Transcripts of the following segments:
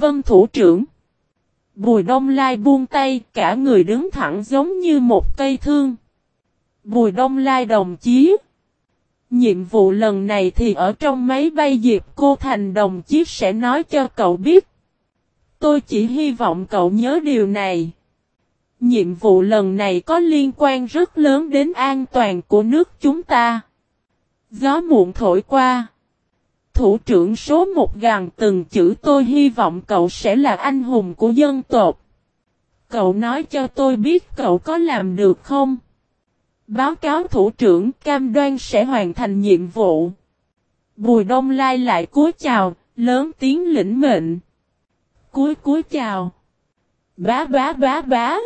Vân thủ trưởng. Bùi đông lai buông tay, cả người đứng thẳng giống như một cây thương. Bùi đông lai đồng chí. Nhiệm vụ lần này thì ở trong máy bay Diệp Cô Thành đồng chí sẽ nói cho cậu biết. Tôi chỉ hy vọng cậu nhớ điều này. Nhiệm vụ lần này có liên quan rất lớn đến an toàn của nước chúng ta. Gió muộn thổi qua. Thủ trưởng số một gàn từng chữ tôi hy vọng cậu sẽ là anh hùng của dân tộc. Cậu nói cho tôi biết cậu có làm được không? Báo cáo thủ trưởng cam đoan sẽ hoàn thành nhiệm vụ. Bùi đông lai lại cúi chào, lớn tiếng lĩnh mệnh. Cúi cúi chào. Bá bá bá bá.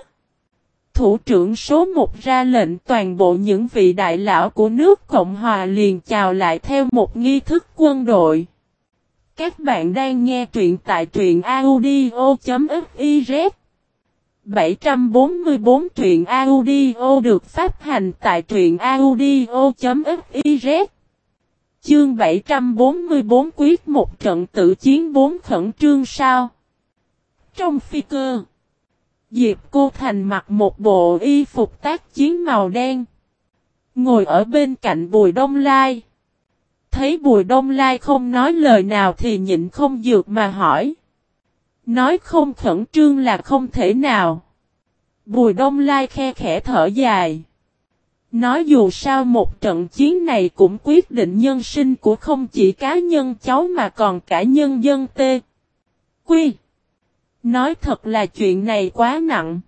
Thủ trưởng số 1 ra lệnh toàn bộ những vị đại lão của nước Cộng Hòa liền chào lại theo một nghi thức quân đội. Các bạn đang nghe truyện tại truyện audio.fiz 744 truyện audio được phát hành tại truyện audio.fiz Chương 744 quyết một trận tự chiến bốn khẩn trương sao? Trong phi cơ Diệp Cô Thành mặc một bộ y phục tác chiến màu đen Ngồi ở bên cạnh Bùi Đông Lai Thấy Bùi Đông Lai không nói lời nào thì nhịn không dược mà hỏi Nói không khẩn trương là không thể nào. Bùi đông lai khe khẽ thở dài. Nói dù sao một trận chiến này cũng quyết định nhân sinh của không chỉ cá nhân cháu mà còn cả nhân dân tê. Quy. Nói thật là chuyện này quá nặng.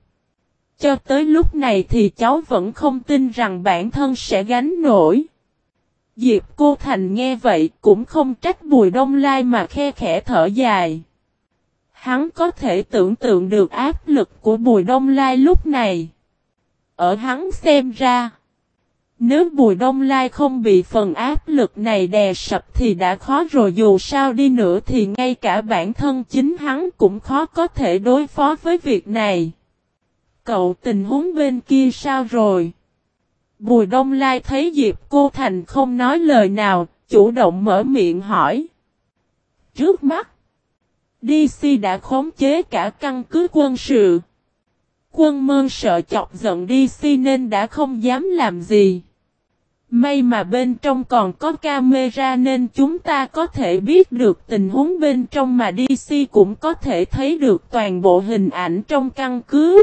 Cho tới lúc này thì cháu vẫn không tin rằng bản thân sẽ gánh nổi. Diệp cô Thành nghe vậy cũng không trách bùi đông lai mà khe khẽ thở dài. Hắn có thể tưởng tượng được áp lực của Bùi Đông Lai lúc này. Ở hắn xem ra, nếu Bùi Đông Lai không bị phần áp lực này đè sập thì đã khó rồi dù sao đi nữa thì ngay cả bản thân chính hắn cũng khó có thể đối phó với việc này. Cậu tình huống bên kia sao rồi? Bùi Đông Lai thấy Diệp Cô Thành không nói lời nào, chủ động mở miệng hỏi. Trước mắt, DC đã khống chế cả căn cứ quân sự. Quân mơn sợ chọc giận DC nên đã không dám làm gì. May mà bên trong còn có camera nên chúng ta có thể biết được tình huống bên trong mà DC cũng có thể thấy được toàn bộ hình ảnh trong căn cứ.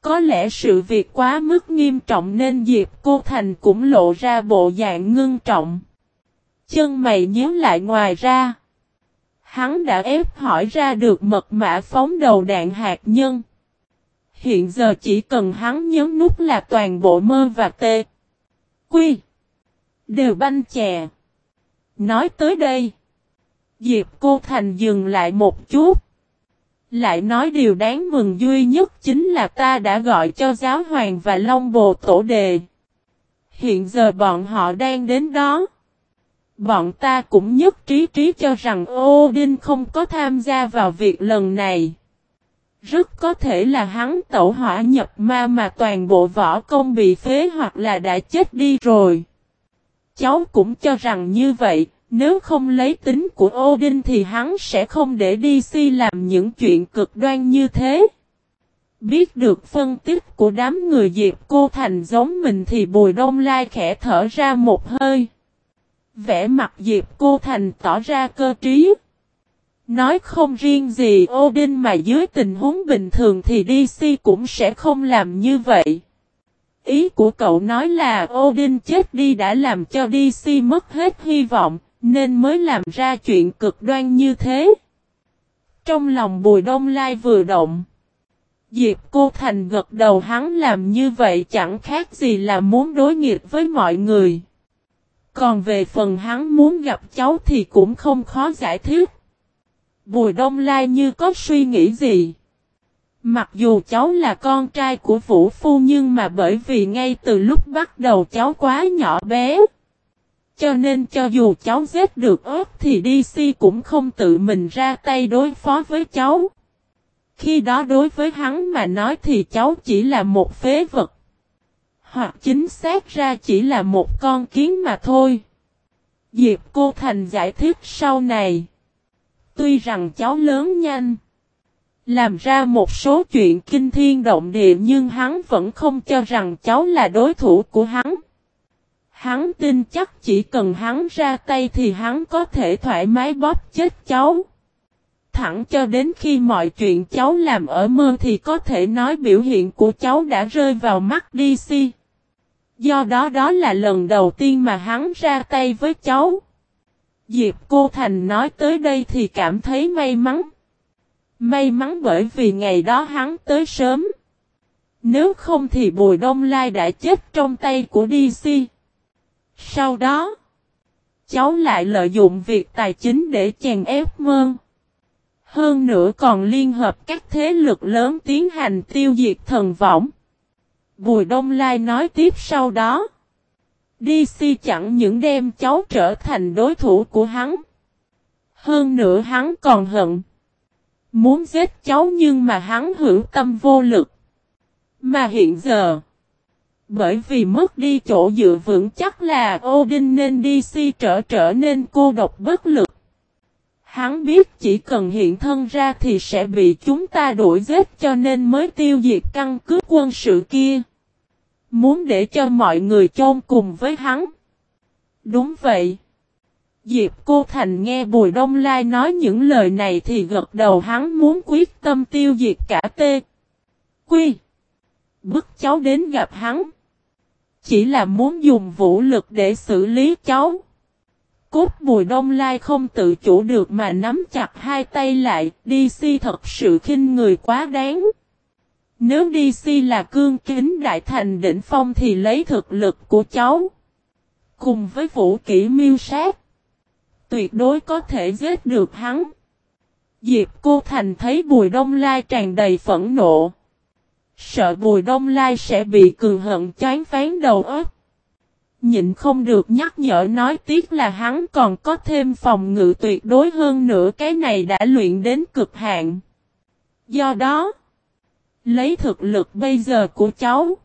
Có lẽ sự việc quá mức nghiêm trọng nên Diệp Cô Thành cũng lộ ra bộ dạng ngưng trọng. Chân mày nhíu lại ngoài ra. Hắn đã ép hỏi ra được mật mã phóng đầu đạn hạt nhân. Hiện giờ chỉ cần hắn nhấn nút là toàn bộ mơ và tê. Quy. Đều banh chè. Nói tới đây. Diệp Cô Thành dừng lại một chút. Lại nói điều đáng mừng duy nhất chính là ta đã gọi cho giáo hoàng và long bồ tổ đề. Hiện giờ bọn họ đang đến đó. Bọn ta cũng nhất trí trí cho rằng Odin không có tham gia vào việc lần này. Rất có thể là hắn tẩu hỏa nhập ma mà toàn bộ võ công bị phế hoặc là đã chết đi rồi. Cháu cũng cho rằng như vậy, nếu không lấy tính của Odin thì hắn sẽ không để DC làm những chuyện cực đoan như thế. Biết được phân tích của đám người Diệp Cô Thành giống mình thì Bùi Đông Lai khẽ thở ra một hơi. Vẽ mặt Diệp Cô Thành tỏ ra cơ trí. Nói không riêng gì Odin mà dưới tình huống bình thường thì DC cũng sẽ không làm như vậy. Ý của cậu nói là Odin chết đi đã làm cho DC mất hết hy vọng, nên mới làm ra chuyện cực đoan như thế. Trong lòng Bùi Đông Lai vừa động. Diệp Cô Thành gật đầu hắn làm như vậy chẳng khác gì là muốn đối nghịch với mọi người. Còn về phần hắn muốn gặp cháu thì cũng không khó giải thích. Bùi Đông Lai như có suy nghĩ gì. Mặc dù cháu là con trai của Vũ Phu nhưng mà bởi vì ngay từ lúc bắt đầu cháu quá nhỏ bé. Cho nên cho dù cháu giết được ớt thì DC cũng không tự mình ra tay đối phó với cháu. Khi đó đối với hắn mà nói thì cháu chỉ là một phế vật hoặc chính xác ra chỉ là một con kiến mà thôi. Diệp Cô Thành giải thích sau này. Tuy rằng cháu lớn nhanh. Làm ra một số chuyện kinh thiên động địa nhưng hắn vẫn không cho rằng cháu là đối thủ của hắn. Hắn tin chắc chỉ cần hắn ra tay thì hắn có thể thoải mái bóp chết cháu. Thẳng cho đến khi mọi chuyện cháu làm ở mơ thì có thể nói biểu hiện của cháu đã rơi vào mắt DC. Do đó đó là lần đầu tiên mà hắn ra tay với cháu. Diệp Cô Thành nói tới đây thì cảm thấy may mắn. May mắn bởi vì ngày đó hắn tới sớm. Nếu không thì Bùi Đông Lai đã chết trong tay của DC. Sau đó, cháu lại lợi dụng việc tài chính để chèn ép mơn. Hơn nữa còn liên hợp các thế lực lớn tiến hành tiêu diệt thần võng. Bùi Đông Lai nói tiếp sau đó. DC chẳng những đem cháu trở thành đối thủ của hắn. Hơn nữa hắn còn hận. Muốn giết cháu nhưng mà hắn hữu tâm vô lực. Mà hiện giờ. Bởi vì mất đi chỗ dựa vững chắc là Odin nên DC trở trở nên cô độc bất lực. Hắn biết chỉ cần hiện thân ra thì sẽ bị chúng ta đuổi giết cho nên mới tiêu diệt căn cứ quân sự kia. Muốn để cho mọi người chôn cùng với hắn. Đúng vậy. Diệp Cô Thành nghe Bùi Đông Lai nói những lời này thì gật đầu hắn muốn quyết tâm tiêu diệt cả tê. Quy. Bức cháu đến gặp hắn. Chỉ là muốn dùng vũ lực để xử lý cháu. Cốt Bùi Đông Lai không tự chủ được mà nắm chặt hai tay lại, đi si thật sự khinh người quá đáng. Nếu DC là cương kính đại thành đỉnh phong thì lấy thực lực của cháu. Cùng với vũ kỹ miêu sát. Tuyệt đối có thể giết được hắn. Diệp Cô Thành thấy Bùi Đông Lai tràn đầy phẫn nộ. Sợ Bùi Đông Lai sẽ bị cường hận chán phán đầu óc. Nhịn không được nhắc nhở nói tiếc là hắn còn có thêm phòng ngự tuyệt đối hơn nữa cái này đã luyện đến cực hạn. Do đó, lấy thực lực bây giờ của cháu,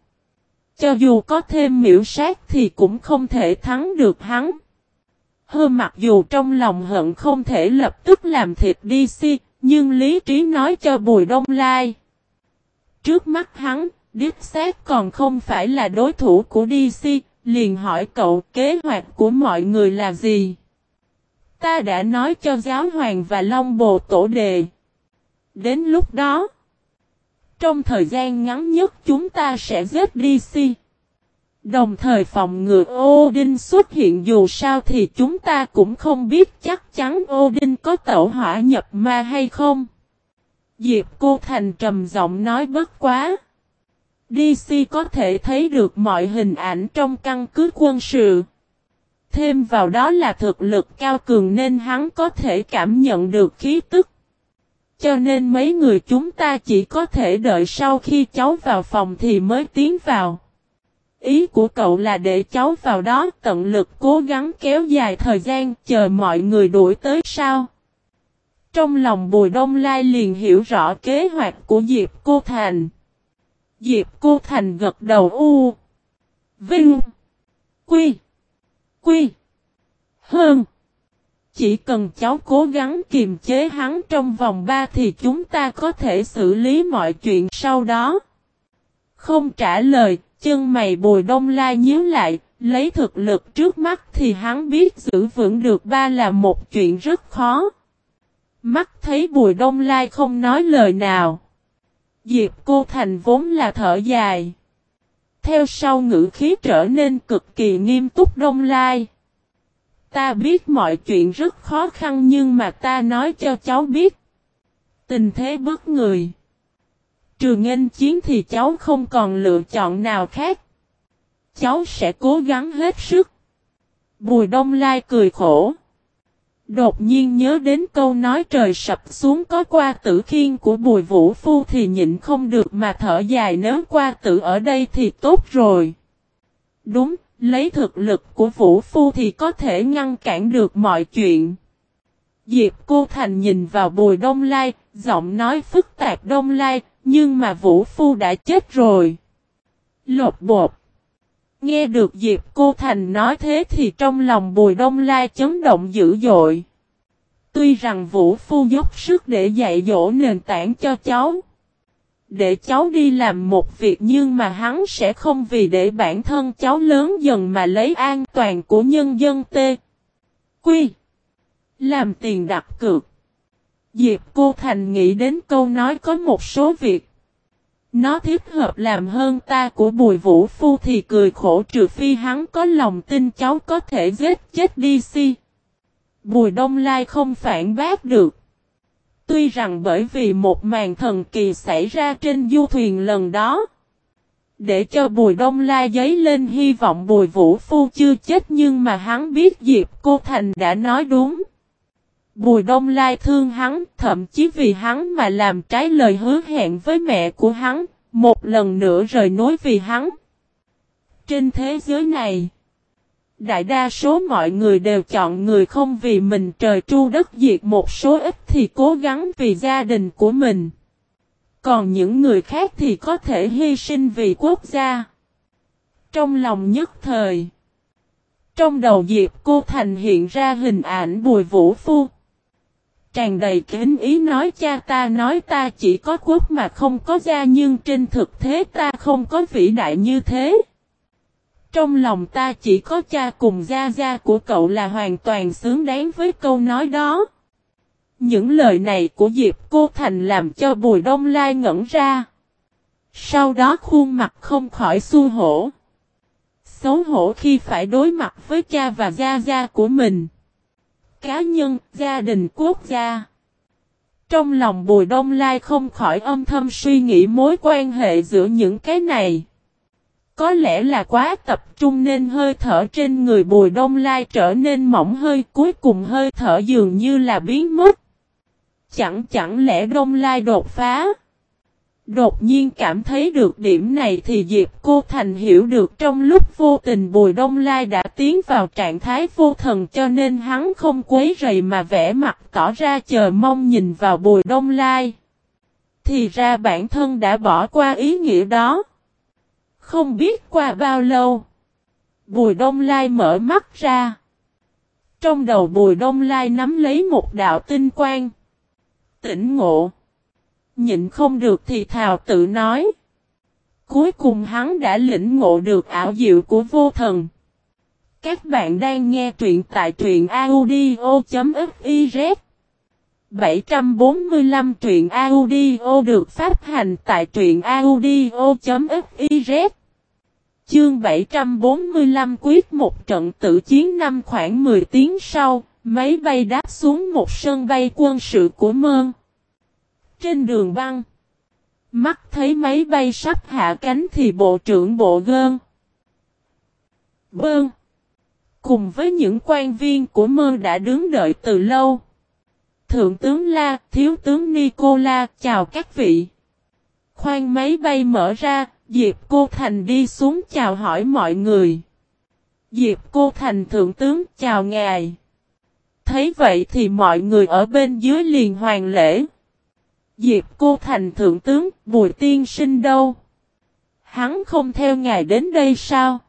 cho dù có thêm miễu sát thì cũng không thể thắng được hắn. Hơ mặc dù trong lòng hận không thể lập tức làm thịt đi si, nhưng lý trí nói cho Bùi Đông Lai. Trước mắt hắn, Điếp xác còn không phải là đối thủ của DC, liền hỏi cậu kế hoạch của mọi người là gì? Ta đã nói cho giáo hoàng và Long Bồ tổ đề. Đến lúc đó, trong thời gian ngắn nhất chúng ta sẽ giết DC. Đồng thời phòng ngừa Odin xuất hiện dù sao thì chúng ta cũng không biết chắc chắn Odin có tẩu hỏa nhập ma hay không. Diệp Cô Thành trầm giọng nói bất quá. DC có thể thấy được mọi hình ảnh trong căn cứ quân sự. Thêm vào đó là thực lực cao cường nên hắn có thể cảm nhận được khí tức. Cho nên mấy người chúng ta chỉ có thể đợi sau khi cháu vào phòng thì mới tiến vào. Ý của cậu là để cháu vào đó tận lực cố gắng kéo dài thời gian, chờ mọi người đuổi tới sao. Trong lòng Bùi Đông Lai liền hiểu rõ kế hoạch của Diệp Cô Thành. Diệp Cô Thành gật đầu, u. Vinh. Quy. Quy. Hơn. Chỉ cần cháu cố gắng kiềm chế hắn trong vòng 3 thì chúng ta có thể xử lý mọi chuyện sau đó. Không trả lời, chân mày bùi đông lai nhíu lại, lấy thực lực trước mắt thì hắn biết giữ vững được ba là một chuyện rất khó. Mắt thấy bùi đông lai không nói lời nào. Diệp cô thành vốn là thở dài. Theo sau ngữ khí trở nên cực kỳ nghiêm túc đông lai. Ta biết mọi chuyện rất khó khăn nhưng mà ta nói cho cháu biết. Tình thế bất người. Trừ nghênh chiến thì cháu không còn lựa chọn nào khác. Cháu sẽ cố gắng hết sức. Bùi đông lai cười khổ. Đột nhiên nhớ đến câu nói trời sập xuống có qua tử khiên của bùi vũ phu thì nhịn không được mà thở dài nếu qua tử ở đây thì tốt rồi. Đúng, lấy thực lực của vũ phu thì có thể ngăn cản được mọi chuyện. Diệp cô thành nhìn vào bùi đông lai, giọng nói phức tạp đông lai, nhưng mà vũ phu đã chết rồi. Lột bột. Nghe được Diệp Cô Thành nói thế thì trong lòng Bùi Đông Lai chấn động dữ dội. Tuy rằng Vũ Phu dốc sức để dạy dỗ nền tảng cho cháu. Để cháu đi làm một việc nhưng mà hắn sẽ không vì để bản thân cháu lớn dần mà lấy an toàn của nhân dân tê. Quy. Làm tiền đặt cược. Diệp Cô Thành nghĩ đến câu nói có một số việc. Nó thích hợp làm hơn ta của Bùi Vũ Phu thì cười khổ trừ phi hắn có lòng tin cháu có thể giết chết đi si. Bùi Đông Lai không phản bác được. Tuy rằng bởi vì một màn thần kỳ xảy ra trên du thuyền lần đó. Để cho Bùi Đông La giấy lên hy vọng Bùi Vũ Phu chưa chết nhưng mà hắn biết Diệp Cô Thành đã nói đúng. Bùi Đông Lai thương hắn, thậm chí vì hắn mà làm trái lời hứa hẹn với mẹ của hắn, một lần nữa rời nối vì hắn. Trên thế giới này, đại đa số mọi người đều chọn người không vì mình trời tru đất diệt một số ít thì cố gắng vì gia đình của mình. Còn những người khác thì có thể hy sinh vì quốc gia. Trong lòng nhất thời, trong đầu Diệp Cô Thành hiện ra hình ảnh Bùi Vũ Phu tràn đầy kính ý nói cha ta nói ta chỉ có quốc mà không có gia nhưng trên thực thế ta không có vĩ đại như thế. Trong lòng ta chỉ có cha cùng gia gia của cậu là hoàn toàn xứng đáng với câu nói đó. Những lời này của Diệp Cô Thành làm cho Bùi Đông Lai ngẩn ra. Sau đó khuôn mặt không khỏi xu hổ. Xấu hổ khi phải đối mặt với cha và gia gia của mình cá nhân, gia đình quốc gia. Trong lòng Bùi Đông Lai không khỏi âm thầm suy nghĩ mối quan hệ giữa những cái này. Có lẽ là quá tập trung nên hơi thở trên người Bùi Đông Lai trở nên mỏng hơi, cuối cùng hơi thở dường như là biến mất. Chẳng chẳng lẽ Đông Lai đột phá? Đột nhiên cảm thấy được điểm này thì Diệp Cô Thành hiểu được trong lúc vô tình Bùi Đông Lai đã tiến vào trạng thái vô thần cho nên hắn không quấy rầy mà vẽ mặt tỏ ra chờ mong nhìn vào Bùi Đông Lai. Thì ra bản thân đã bỏ qua ý nghĩa đó. Không biết qua bao lâu. Bùi Đông Lai mở mắt ra. Trong đầu Bùi Đông Lai nắm lấy một đạo tinh quang. Tỉnh ngộ. Nhịn không được thì thào tự nói. Cuối cùng hắn đã lĩnh ngộ được ảo diệu của vô thần. Các bạn đang nghe truyện tại truyện audio.fiz 745 truyện audio được phát hành tại truyện audio.fiz Chương 745 quyết một trận tự chiến năm khoảng 10 tiếng sau, máy bay đáp xuống một sân bay quân sự của Mơn trên đường băng. Mắt thấy máy bay sắp hạ cánh thì bộ trưởng bộ gơn. Bơn. Cùng với những quan viên của Mơn đã đứng đợi từ lâu. Thượng tướng La, Thiếu tướng Nicola, chào các vị. Khoan máy bay mở ra, Diệp Cô Thành đi xuống chào hỏi mọi người. Diệp Cô Thành Thượng tướng chào ngài. Thấy vậy thì mọi người ở bên dưới liền hoàng lễ. Diệp cô thành thượng tướng, Bùi tiên sinh đâu? Hắn không theo ngài đến đây sao?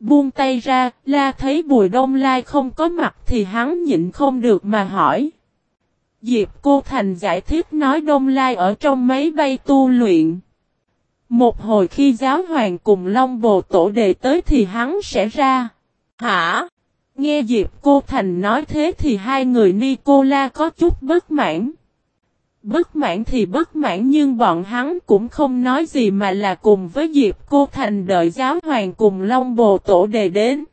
Buông tay ra, la thấy Bùi Đông Lai không có mặt thì hắn nhịn không được mà hỏi. Diệp cô thành giải thích nói Đông Lai ở trong máy bay tu luyện. Một hồi khi giáo hoàng cùng Long Bồ Tổ đề tới thì hắn sẽ ra. Hả? Nghe Diệp cô thành nói thế thì hai người Nicola có chút bất mãn. Bất mãn thì bất mãn nhưng bọn hắn cũng không nói gì mà là cùng với Diệp Cô Thành đợi giáo hoàng cùng Long Bồ Tổ đề đến.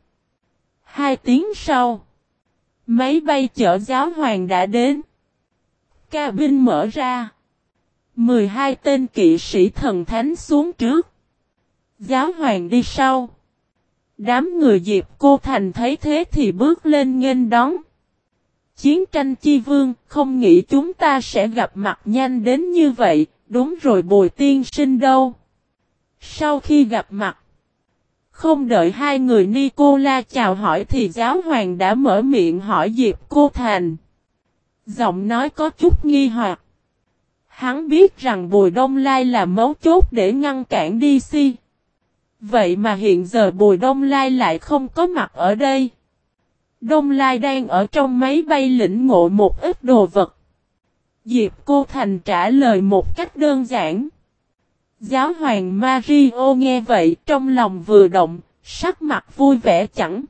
Hai tiếng sau, máy bay chở giáo hoàng đã đến. Cabin mở ra. 12 tên kỵ sĩ thần thánh xuống trước. Giáo hoàng đi sau. Đám người Diệp Cô Thành thấy thế thì bước lên nghênh đón. Chiến tranh chi vương, không nghĩ chúng ta sẽ gặp mặt nhanh đến như vậy, đúng rồi bồi tiên sinh đâu. Sau khi gặp mặt, không đợi hai người Nicola chào hỏi thì giáo hoàng đã mở miệng hỏi Diệp Cô Thành. Giọng nói có chút nghi hoặc. Hắn biết rằng Bùi Đông Lai là mấu chốt để ngăn cản DC. Vậy mà hiện giờ Bùi Đông Lai lại không có mặt ở đây. Đông Lai đang ở trong máy bay lĩnh ngộ một ít đồ vật. Diệp Cô Thành trả lời một cách đơn giản. Giáo hoàng Mario nghe vậy trong lòng vừa động, sắc mặt vui vẻ chẳng.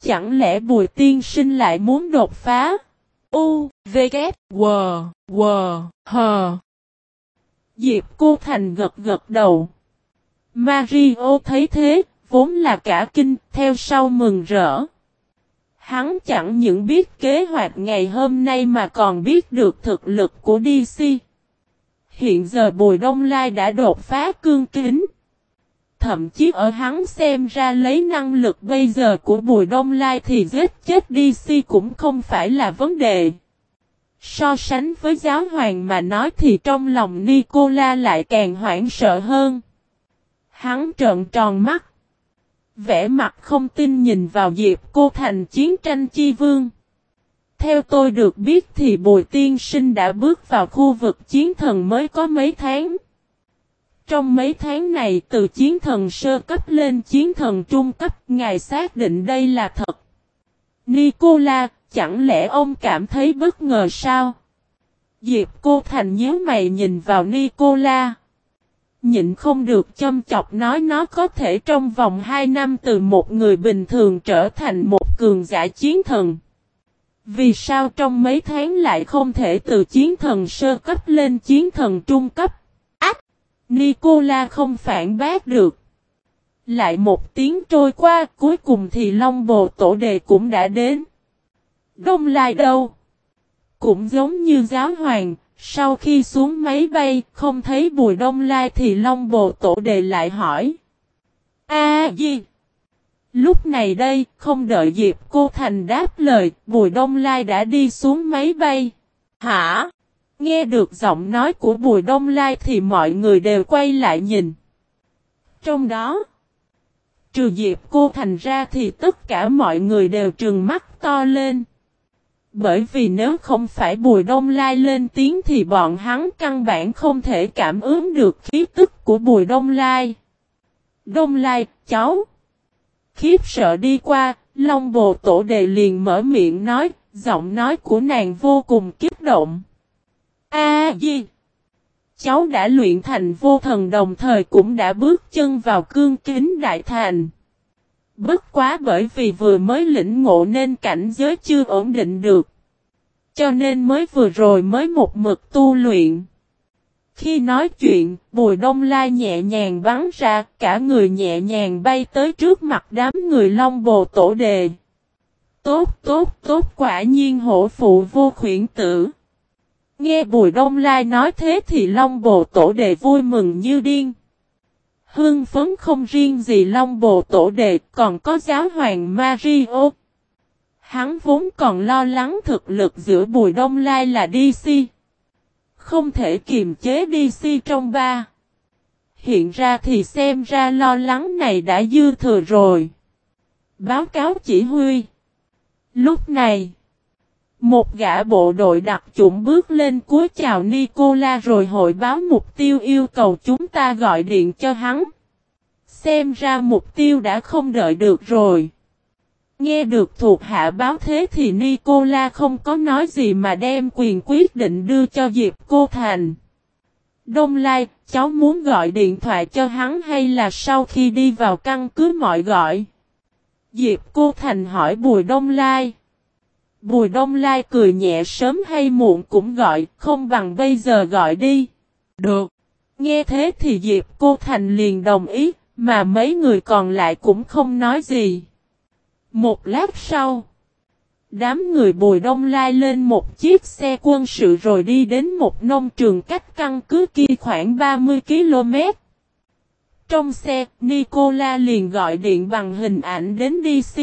Chẳng lẽ Bùi Tiên Sinh lại muốn đột phá? U, V, K, W, W, H. Diệp Cô Thành gật gật đầu. Mario thấy thế, vốn là cả kinh, theo sau mừng rỡ. Hắn chẳng những biết kế hoạch ngày hôm nay mà còn biết được thực lực của DC. Hiện giờ Bùi Đông Lai đã đột phá cương kính. Thậm chí ở hắn xem ra lấy năng lực bây giờ của Bùi Đông Lai thì giết chết DC cũng không phải là vấn đề. So sánh với giáo hoàng mà nói thì trong lòng Nicola lại càng hoảng sợ hơn. Hắn trợn tròn mắt. Vẽ mặt không tin nhìn vào Diệp Cô Thành chiến tranh chi vương. Theo tôi được biết thì Bùi Tiên Sinh đã bước vào khu vực chiến thần mới có mấy tháng. Trong mấy tháng này từ chiến thần sơ cấp lên chiến thần trung cấp, ngài xác định đây là thật. Nicola, chẳng lẽ ông cảm thấy bất ngờ sao? Diệp Cô Thành nhớ mày nhìn vào Nicola. Nhịn không được châm chọc nói nó có thể trong vòng 2 năm từ một người bình thường trở thành một cường giả chiến thần. Vì sao trong mấy tháng lại không thể từ chiến thần sơ cấp lên chiến thần trung cấp? Nicola không phản bác được. Lại một tiếng trôi qua, cuối cùng thì Long Bồ Tổ Đề cũng đã đến. Đông Lai đâu? Cũng giống như giáo hoàng, sau khi xuống máy bay, không thấy Bùi Đông Lai thì Long Bồ Tổ Đề lại hỏi. A gì? Lúc này đây, không đợi Diệp Cô Thành đáp lời, Bùi Đông Lai đã đi xuống máy bay. Hả? Nghe được giọng nói của Bùi Đông Lai thì mọi người đều quay lại nhìn. Trong đó, trừ Diệp Cô Thành ra thì tất cả mọi người đều trừng mắt to lên. Bởi vì nếu không phải Bùi Đông Lai lên tiếng thì bọn hắn căn bản không thể cảm ứng được khí tức của Bùi Đông Lai. Đông Lai, cháu. Khiếp sợ đi qua, Long Bồ Tổ Đề liền mở miệng nói, giọng nói của nàng vô cùng kích động. A Di Cháu đã luyện thành vô thần đồng thời cũng đã bước chân vào cương kính đại thành. Bất quá bởi vì vừa mới lĩnh ngộ nên cảnh giới chưa ổn định được. Cho nên mới vừa rồi mới một mực tu luyện. Khi nói chuyện, Bùi Đông Lai nhẹ nhàng bắn ra, cả người nhẹ nhàng bay tới trước mặt đám người Long Bồ Tổ Đề. Tốt, tốt, tốt quả nhiên hổ phụ vô khuyển tử. Nghe Bùi Đông Lai nói thế thì Long Bồ Tổ Đề vui mừng như điên. Hương phấn không riêng gì Long Bồ Tổ Đề còn có giáo hoàng Mario. Hắn vốn còn lo lắng thực lực giữa Bùi Đông Lai là DC. Không thể kiềm chế DC trong ba. Hiện ra thì xem ra lo lắng này đã dư thừa rồi. Báo cáo chỉ huy. Lúc này, một gã bộ đội đặc chủng bước lên cuối chào Nicola rồi hội báo mục tiêu yêu cầu chúng ta gọi điện cho hắn. Xem ra mục tiêu đã không đợi được rồi. Nghe được thuộc hạ báo thế thì Nicola không có nói gì mà đem quyền quyết định đưa cho Diệp Cô Thành. Đông Lai, cháu muốn gọi điện thoại cho hắn hay là sau khi đi vào căn cứ mọi gọi? Diệp Cô Thành hỏi Bùi Đông Lai. Bùi Đông Lai cười nhẹ sớm hay muộn cũng gọi, không bằng bây giờ gọi đi. Được. Nghe thế thì Diệp Cô Thành liền đồng ý, mà mấy người còn lại cũng không nói gì. Một lát sau, đám người Bùi Đông Lai lên một chiếc xe quân sự rồi đi đến một nông trường cách căn cứ kia khoảng 30 km. Trong xe, Nicola liền gọi điện bằng hình ảnh đến DC.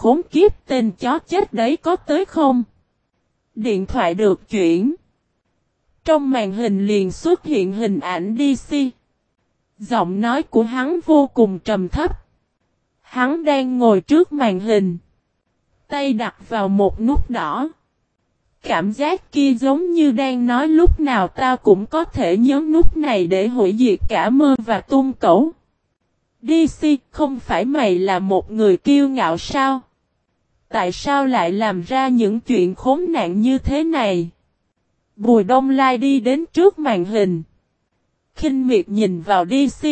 Khốn kiếp tên chó chết đấy có tới không? Điện thoại được chuyển. Trong màn hình liền xuất hiện hình ảnh DC. Giọng nói của hắn vô cùng trầm thấp. Hắn đang ngồi trước màn hình. Tay đặt vào một nút đỏ. Cảm giác kia giống như đang nói lúc nào ta cũng có thể nhấn nút này để hủy diệt cả mơ và tung cẩu. DC không phải mày là một người kiêu ngạo sao? Tại sao lại làm ra những chuyện khốn nạn như thế này? Bùi đông lai đi đến trước màn hình. kinh miệt nhìn vào DC.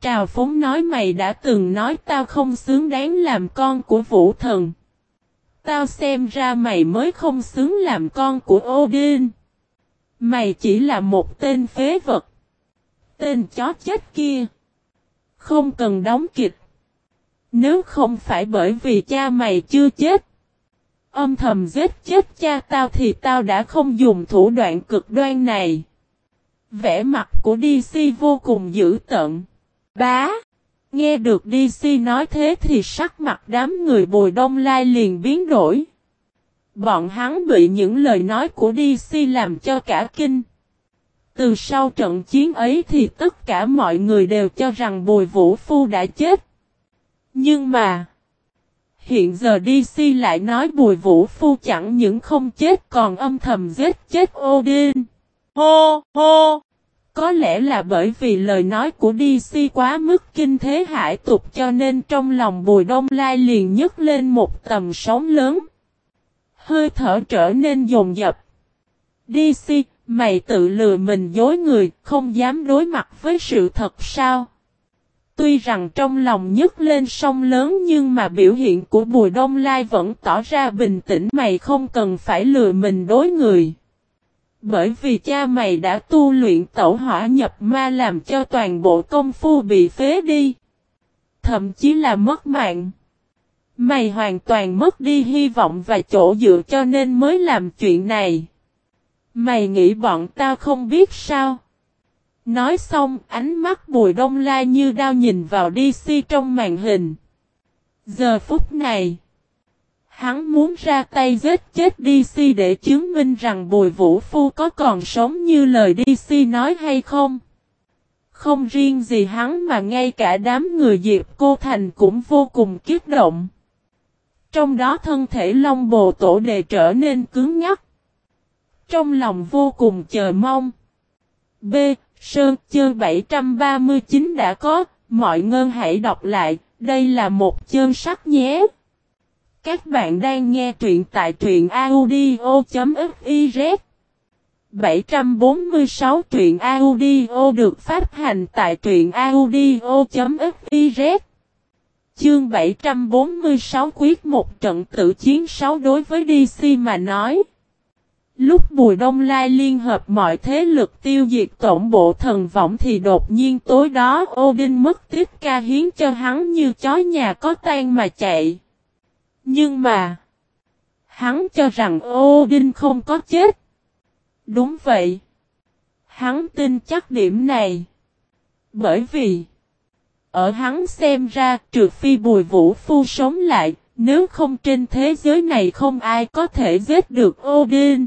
Trào phóng nói mày đã từng nói tao không xứng đáng làm con của vũ thần. Tao xem ra mày mới không xứng làm con của Odin. Mày chỉ là một tên phế vật. Tên chó chết kia. Không cần đóng kịch. Nếu không phải bởi vì cha mày chưa chết. Âm thầm giết chết cha tao thì tao đã không dùng thủ đoạn cực đoan này. Vẻ mặt của DC vô cùng dữ tợn. Bá. Nghe được DC nói thế thì sắc mặt đám người bồi đông lai liền biến đổi. Bọn hắn bị những lời nói của DC làm cho cả kinh. Từ sau trận chiến ấy thì tất cả mọi người đều cho rằng Bùi Vũ Phu đã chết. Nhưng mà, hiện giờ DC lại nói Bùi Vũ Phu chẳng những không chết còn âm thầm giết chết Odin. Hô, hô! Có lẽ là bởi vì lời nói của DC quá mức kinh thế hải tục cho nên trong lòng Bùi Đông Lai liền nhấc lên một tầm sóng lớn. Hơi thở trở nên dồn dập. DC, mày tự lừa mình dối người, không dám đối mặt với sự thật sao? Tuy rằng trong lòng nhấc lên sông lớn nhưng mà biểu hiện của Bùi Đông Lai vẫn tỏ ra bình tĩnh, mày không cần phải lừa mình đối người. Bởi vì cha mày đã tu luyện tẩu hỏa nhập ma làm cho toàn bộ công phu bị phế đi. Thậm chí là mất mạng. Mày hoàn toàn mất đi hy vọng và chỗ dựa cho nên mới làm chuyện này. Mày nghĩ bọn tao không biết sao? Nói xong, ánh mắt bùi đông la như đao nhìn vào DC trong màn hình. Giờ phút này. Hắn muốn ra tay giết chết DC để chứng minh rằng Bùi Vũ Phu có còn sống như lời DC nói hay không. Không riêng gì hắn mà ngay cả đám người Diệp Cô Thành cũng vô cùng kiếp động. Trong đó thân thể Long Bồ Tổ Đề trở nên cứng nhắc. Trong lòng vô cùng chờ mong. B. Sơn chương 739 đã có, mọi ngân hãy đọc lại, đây là một chương sắc nhé. Các bạn đang nghe truyện tại truyện audio.fiz 746 truyện audio được phát hành tại truyện audio.fiz Chương 746 quyết một trận tự chiến 6 đối với DC mà nói. Lúc Bùi Đông Lai liên hợp mọi thế lực tiêu diệt tổng bộ thần võng thì đột nhiên tối đó Odin mất tiết ca hiến cho hắn như chó nhà có tan mà chạy. Nhưng mà, hắn cho rằng Odin không có chết. Đúng vậy. Hắn tin chắc điểm này. Bởi vì, ở hắn xem ra trừ phi bùi vũ phu sống lại, nếu không trên thế giới này không ai có thể giết được Odin.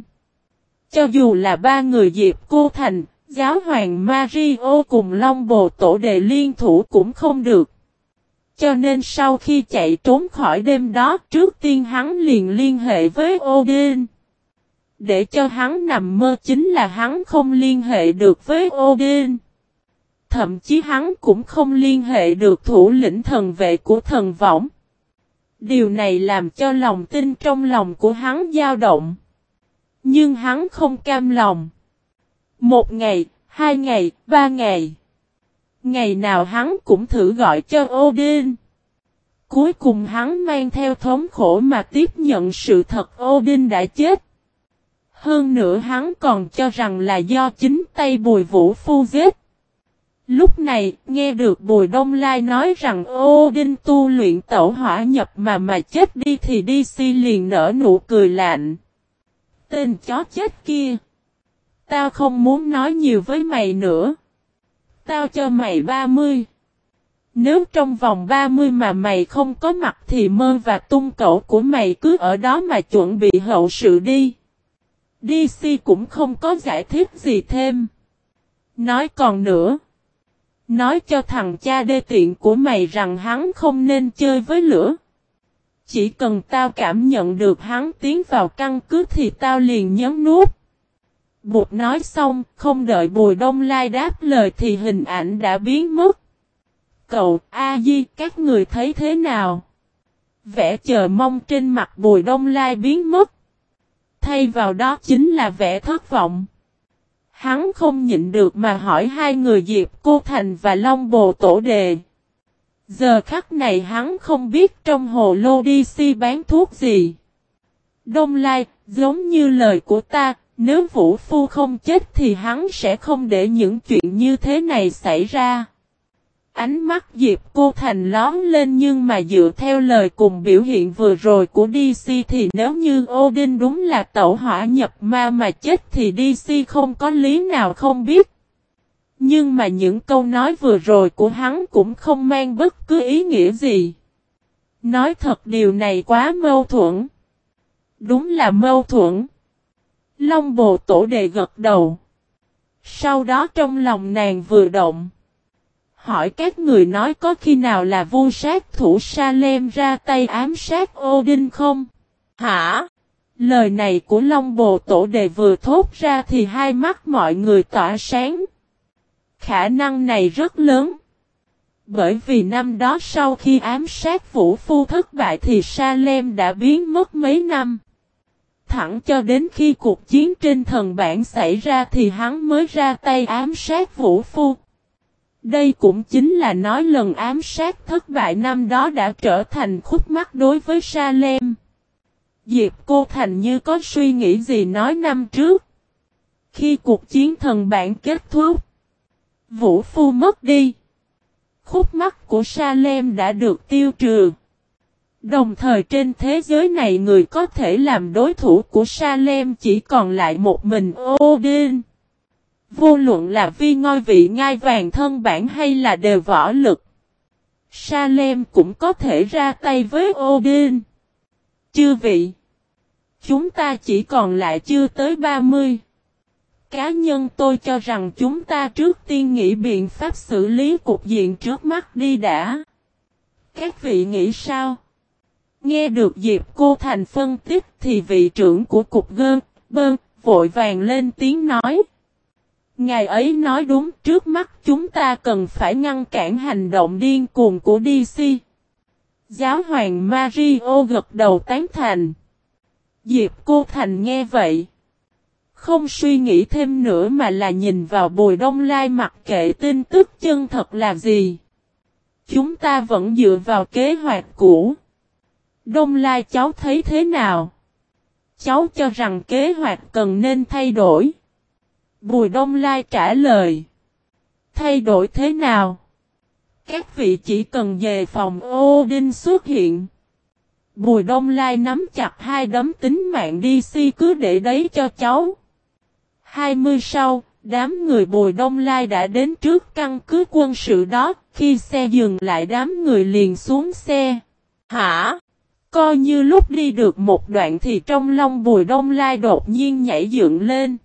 Cho dù là ba người Diệp Cô Thành, giáo hoàng Mario cùng Long Bồ Tổ Đề liên thủ cũng không được. Cho nên sau khi chạy trốn khỏi đêm đó trước tiên hắn liền liên hệ với Odin. Để cho hắn nằm mơ chính là hắn không liên hệ được với Odin. Thậm chí hắn cũng không liên hệ được thủ lĩnh thần vệ của thần võng. Điều này làm cho lòng tin trong lòng của hắn dao động. Nhưng hắn không cam lòng. Một ngày, hai ngày, ba ngày. Ngày nào hắn cũng thử gọi cho Odin. Cuối cùng hắn mang theo thống khổ mà tiếp nhận sự thật Odin đã chết. Hơn nữa hắn còn cho rằng là do chính tay bùi vũ phu giết. Lúc này, nghe được Bùi Đông Lai nói rằng Odin tu luyện tẩu hỏa nhập mà mà chết đi thì DC liền nở nụ cười lạnh. Tên chó chết kia. Tao không muốn nói nhiều với mày nữa. Tao cho mày 30. Nếu trong vòng 30 mà mày không có mặt thì mơ và tung cẩu của mày cứ ở đó mà chuẩn bị hậu sự đi. DC cũng không có giải thích gì thêm. Nói còn nữa. Nói cho thằng cha đê tiện của mày rằng hắn không nên chơi với lửa. Chỉ cần tao cảm nhận được hắn tiến vào căn cứ thì tao liền nhấn nút. Bụt nói xong, không đợi Bùi Đông Lai đáp lời thì hình ảnh đã biến mất. Cậu, A Di, các người thấy thế nào? Vẻ chờ mong trên mặt bùi đông lai biến mất. Thay vào đó chính là vẻ thất vọng. Hắn không nhịn được mà hỏi hai người Diệp Cô Thành và Long Bồ Tổ Đề. Giờ khắc này hắn không biết trong hồ lô đi si bán thuốc gì. Đông Lai, giống như lời của ta, nếu Vũ Phu không chết thì hắn sẽ không để những chuyện như thế này xảy ra. Ánh mắt Diệp Cô Thành lón lên nhưng mà dựa theo lời cùng biểu hiện vừa rồi của DC thì nếu như Odin đúng là tẩu hỏa nhập ma mà chết thì DC không có lý nào không biết. Nhưng mà những câu nói vừa rồi của hắn cũng không mang bất cứ ý nghĩa gì. Nói thật điều này quá mâu thuẫn. Đúng là mâu thuẫn. Long bồ tổ đề gật đầu. Sau đó trong lòng nàng vừa động. Hỏi các người nói có khi nào là vua sát thủ Salem ra tay ám sát Odin không? Hả? Lời này của Long Bồ Tổ Đề vừa thốt ra thì hai mắt mọi người tỏa sáng. Khả năng này rất lớn. Bởi vì năm đó sau khi ám sát Vũ Phu thất bại thì Salem đã biến mất mấy năm. Thẳng cho đến khi cuộc chiến trên thần bản xảy ra thì hắn mới ra tay ám sát Vũ Phu. Đây cũng chính là nói lần ám sát thất bại năm đó đã trở thành khúc mắc đối với Salem. Diệp Cô Thành như có suy nghĩ gì nói năm trước. Khi cuộc chiến thần bản kết thúc, Vũ Phu mất đi. Khúc mắt của Salem đã được tiêu trừ. Đồng thời trên thế giới này người có thể làm đối thủ của Salem chỉ còn lại một mình Odin. Vô luận là vi ngôi vị ngai vàng thân bản hay là đều võ lực. Salem cũng có thể ra tay với Odin. Chư vị. Chúng ta chỉ còn lại chưa tới 30. Cá nhân tôi cho rằng chúng ta trước tiên nghĩ biện pháp xử lý cục diện trước mắt đi đã. Các vị nghĩ sao? Nghe được Diệp Cô Thành phân tích thì vị trưởng của cục gơn, bơn, vội vàng lên tiếng nói. Ngài ấy nói đúng trước mắt chúng ta cần phải ngăn cản hành động điên cuồng của DC. Giáo hoàng Mario gật đầu tán thành. Diệp Cô Thành nghe vậy. Không suy nghĩ thêm nữa mà là nhìn vào bùi đông lai mặc kệ tin tức chân thật là gì. Chúng ta vẫn dựa vào kế hoạch cũ. Đông lai cháu thấy thế nào? Cháu cho rằng kế hoạch cần nên thay đổi. Bùi Đông Lai trả lời. Thay đổi thế nào? Các vị chỉ cần về phòng Odin xuất hiện. Bùi Đông Lai nắm chặt hai đấm tính mạng đi si cứ để đấy cho cháu. 20 sau, đám người Bùi Đông Lai đã đến trước căn cứ quân sự đó, khi xe dừng lại đám người liền xuống xe. Hả? Coi như lúc đi được một đoạn thì trong lòng Bùi Đông Lai đột nhiên nhảy dựng lên.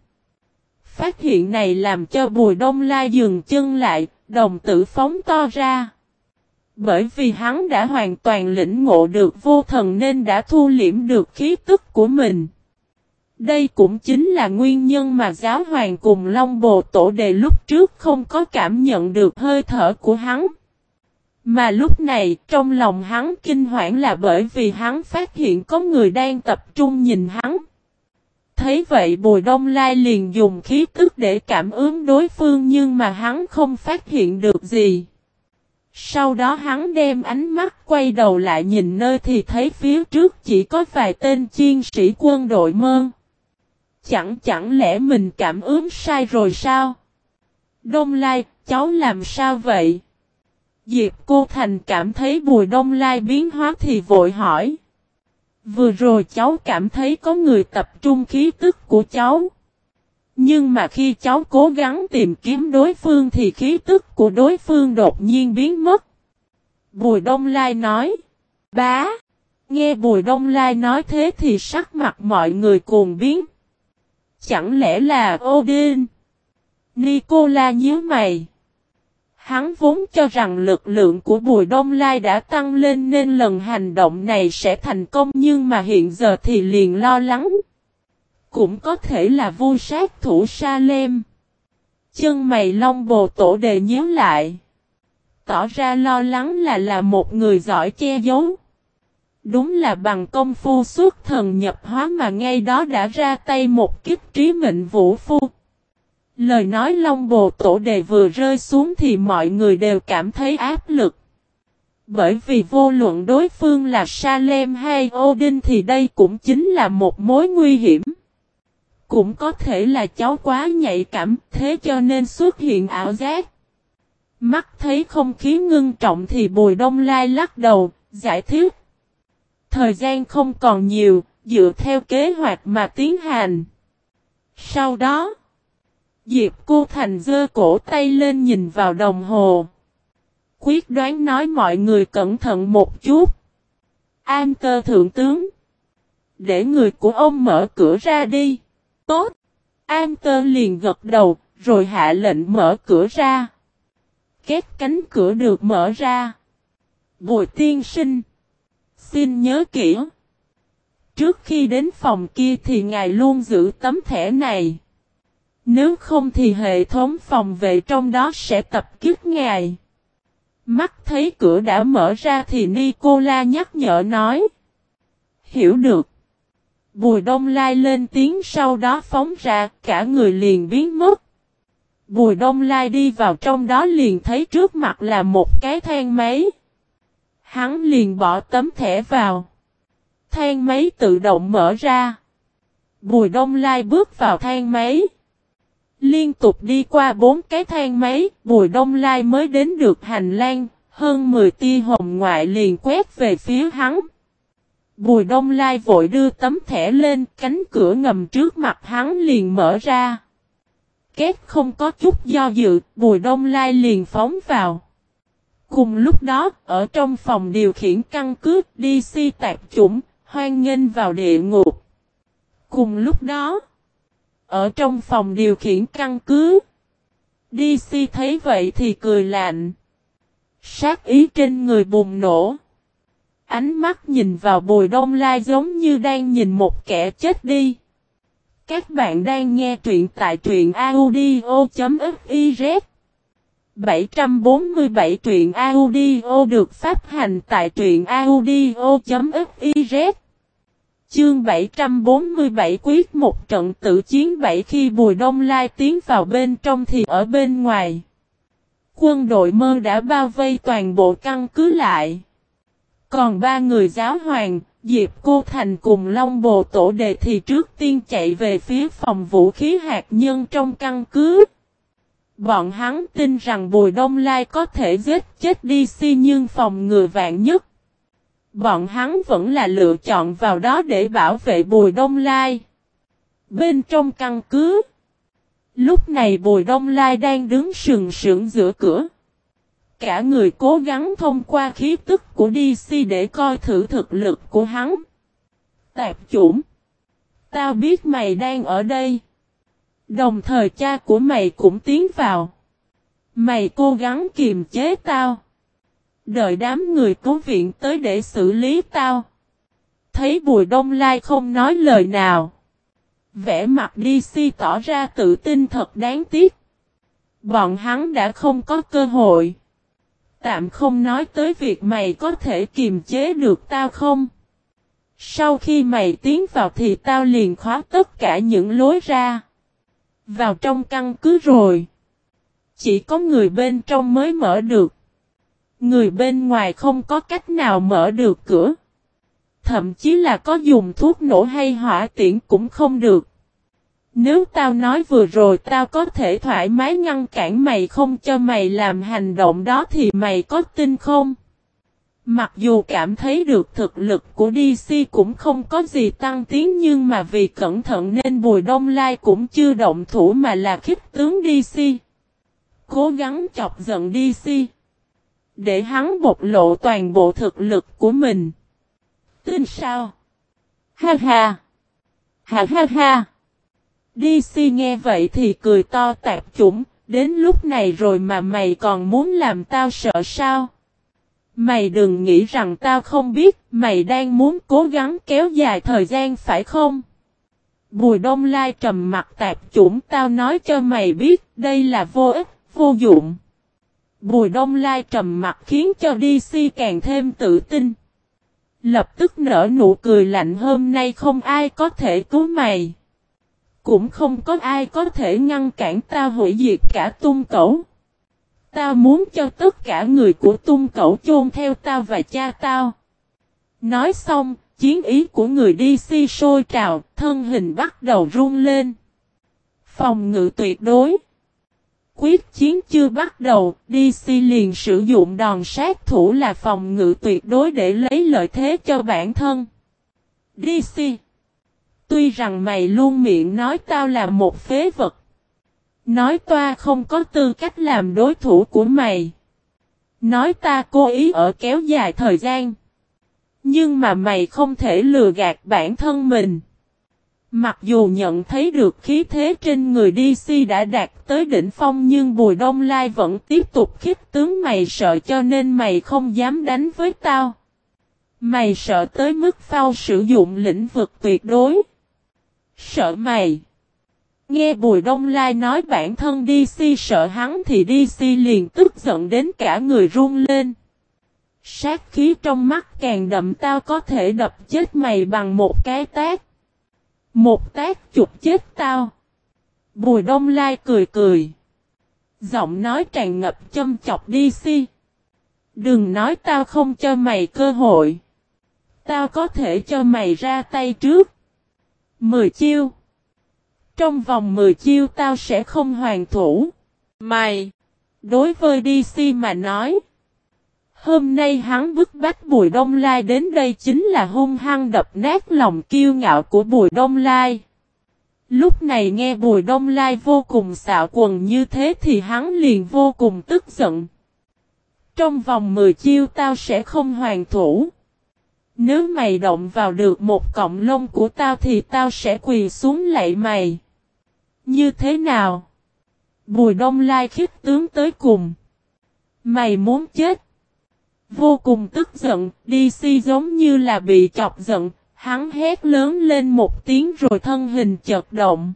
Phát hiện này làm cho Bùi Đông Lai dừng chân lại, đồng tử phóng to ra. Bởi vì hắn đã hoàn toàn lĩnh ngộ được vô thần nên đã thu liễm được khí tức của mình. Đây cũng chính là nguyên nhân mà giáo hoàng cùng Long Bồ Tổ Đề lúc trước không có cảm nhận được hơi thở của hắn. Mà lúc này, trong lòng hắn kinh hoảng là bởi vì hắn phát hiện có người đang tập trung nhìn hắn. Thấy vậy, Bùi Đông Lai liền dùng khí tức để cảm ứng đối phương nhưng mà hắn không phát hiện được gì. Sau đó hắn đem ánh mắt quay đầu lại nhìn nơi thì thấy phía trước chỉ có vài tên chiên sĩ quân đội mơn. Chẳng chẳng lẽ mình cảm ứng sai rồi sao? Đông Lai, cháu làm sao vậy? Diệp Cô Thành cảm thấy Bùi Đông Lai biến hóa thì vội hỏi. Vừa rồi cháu cảm thấy có người tập trung khí tức của cháu. Nhưng mà khi cháu cố gắng tìm kiếm đối phương thì khí tức của đối phương đột nhiên biến mất. Bùi Đông Lai nói. Bá. Nghe Bùi Đông Lai nói thế thì sắc mặt mọi người cuồng biến. Chẳng lẽ là Odin? Nicola nhớ mày. Hắn vốn cho rằng lực lượng của Bùi Đông Lai đã tăng lên nên lần hành động này sẽ thành công nhưng mà hiện giờ thì liền lo lắng. Cũng có thể là vô sát thủ Salem. Chân mày long bồ tổ đề nhớ lại. Tỏ ra lo lắng là là một người giỏi che giấu. Đúng là bằng công phu xuất thần nhập hóa mà ngay đó đã ra tay một kiếp trí mệnh vũ phu. Lời nói Long Bồ Tổ Đề vừa rơi xuống thì mọi người đều cảm thấy áp lực. Bởi vì vô luận đối phương là Salem hay Odin thì đây cũng chính là một mối nguy hiểm. Cũng có thể là cháu quá nhạy cảm thế cho nên xuất hiện ảo giác. Mắt thấy không khí ngưng trọng thì Bùi Đông Lai lắc đầu, giải thích. Thời gian không còn nhiều, dựa theo kế hoạch mà tiến hành. Sau đó, Diệp Cô Thành dơ cổ tay lên nhìn vào đồng hồ. Quyết đoán nói mọi người cẩn thận một chút. An cơ thượng tướng. Để người của ông mở cửa ra đi. Tốt. An cơ liền gật đầu, rồi hạ lệnh mở cửa ra. Két cánh cửa được mở ra. Bùi tiên sinh. Xin nhớ kỹ. Trước khi đến phòng kia thì ngài luôn giữ tấm thẻ này. Nếu không thì hệ thống phòng vệ trong đó sẽ tập kích ngài. Mắt thấy cửa đã mở ra thì Nicola nhắc nhở nói. Hiểu được. Bùi đông lai lên tiếng sau đó phóng ra, cả người liền biến mất. Bùi đông lai đi vào trong đó liền thấy trước mặt là một cái thang máy. Hắn liền bỏ tấm thẻ vào. Thang máy tự động mở ra. Bùi đông lai bước vào thang máy. Liên tục đi qua bốn cái thang máy, Bùi Đông Lai mới đến được hành lang, hơn 10 tia hồng ngoại liền quét về phía hắn. Bùi Đông Lai vội đưa tấm thẻ lên, cánh cửa ngầm trước mặt hắn liền mở ra. Két không có chút do dự, Bùi Đông Lai liền phóng vào. Cùng lúc đó, ở trong phòng điều khiển căn cứ DC tạp chủng, hoan nghênh vào địa ngục. Cùng lúc đó, ở trong phòng điều khiển căn cứ. DC thấy vậy thì cười lạnh. Sát ý trên người bùng nổ. Ánh mắt nhìn vào bùi đông lai giống như đang nhìn một kẻ chết đi. Các bạn đang nghe truyện tại truyện audio.fif 747 truyện audio được phát hành tại truyện audio.fiz Chương 747 quyết một trận tự chiến bảy khi Bùi Đông Lai tiến vào bên trong thì ở bên ngoài. Quân đội mơ đã bao vây toàn bộ căn cứ lại. Còn ba người giáo hoàng, Diệp Cô Thành cùng Long Bồ Tổ Đề thì trước tiên chạy về phía phòng vũ khí hạt nhân trong căn cứ. Bọn hắn tin rằng Bùi Đông Lai có thể giết chết DC nhưng phòng ngừa vạn nhất. Bọn hắn vẫn là lựa chọn vào đó để bảo vệ Bùi Đông Lai. Bên trong căn cứ. Lúc này Bùi Đông Lai đang đứng sừng sững giữa cửa. Cả người cố gắng thông qua khí tức của DC để coi thử thực lực của hắn. Tạp chủng. Tao biết mày đang ở đây. Đồng thời cha của mày cũng tiến vào. Mày cố gắng kiềm chế tao. Đợi đám người cố viện tới để xử lý tao. Thấy Bùi Đông Lai không nói lời nào. Vẽ mặt DC tỏ ra tự tin thật đáng tiếc. Bọn hắn đã không có cơ hội. Tạm không nói tới việc mày có thể kiềm chế được tao không. Sau khi mày tiến vào thì tao liền khóa tất cả những lối ra. Vào trong căn cứ rồi. Chỉ có người bên trong mới mở được. Người bên ngoài không có cách nào mở được cửa. Thậm chí là có dùng thuốc nổ hay hỏa tiễn cũng không được. Nếu tao nói vừa rồi tao có thể thoải mái ngăn cản mày không cho mày làm hành động đó thì mày có tin không? Mặc dù cảm thấy được thực lực của DC cũng không có gì tăng tiến nhưng mà vì cẩn thận nên Bùi Đông Lai cũng chưa động thủ mà là khích tướng DC. Cố gắng chọc giận DC để hắn bộc lộ toàn bộ thực lực của mình. Tin sao? Ha ha! Ha ha ha! DC nghe vậy thì cười to tạp chủng, đến lúc này rồi mà mày còn muốn làm tao sợ sao? Mày đừng nghĩ rằng tao không biết, mày đang muốn cố gắng kéo dài thời gian phải không? Bùi đông lai trầm mặt tạp chủng tao nói cho mày biết, đây là vô ích, vô dụng. Bùi đông lai trầm mặt khiến cho DC càng thêm tự tin. Lập tức nở nụ cười lạnh hôm nay không ai có thể cứu mày. Cũng không có ai có thể ngăn cản ta hủy diệt cả tung cẩu. Tao muốn cho tất cả người của tung cẩu chôn theo tao và cha tao. Nói xong, chiến ý của người đi si sôi trào, thân hình bắt đầu run lên. Phòng ngự tuyệt đối. Quyết chiến chưa bắt đầu, DC liền sử dụng đòn sát thủ là phòng ngự tuyệt đối để lấy lợi thế cho bản thân. DC Tuy rằng mày luôn miệng nói tao là một phế vật. Nói toa không có tư cách làm đối thủ của mày. Nói ta cố ý ở kéo dài thời gian. Nhưng mà mày không thể lừa gạt bản thân mình. Mặc dù nhận thấy được khí thế trên người DC đã đạt tới đỉnh phong nhưng Bùi Đông Lai vẫn tiếp tục khích tướng mày sợ cho nên mày không dám đánh với tao. Mày sợ tới mức phao sử dụng lĩnh vực tuyệt đối. Sợ mày. Nghe Bùi Đông Lai nói bản thân DC sợ hắn thì DC liền tức giận đến cả người run lên. Sát khí trong mắt càng đậm tao có thể đập chết mày bằng một cái tác. Một tác chụp chết tao. Bùi Đông Lai cười cười. Giọng nói tràn ngập châm chọc DC. Đừng nói tao không cho mày cơ hội. Tao có thể cho mày ra tay trước. Mười chiêu. Trong vòng 10 chiêu tao sẽ không hoàn thủ. Mày. Đối với DC mà nói. Hôm nay hắn bức bách Bùi Đông Lai đến đây chính là hung hăng đập nát lòng kiêu ngạo của Bùi Đông Lai. Lúc này nghe Bùi Đông Lai vô cùng xạo quần như thế thì hắn liền vô cùng tức giận. Trong vòng 10 chiêu tao sẽ không hoàn thủ. Nếu mày động vào được một cọng lông của tao thì tao sẽ quỳ xuống lạy mày. Như thế nào? Bùi Đông Lai khích tướng tới cùng. Mày muốn chết. Vô cùng tức giận, DC giống như là bị chọc giận, hắn hét lớn lên một tiếng rồi thân hình chật động.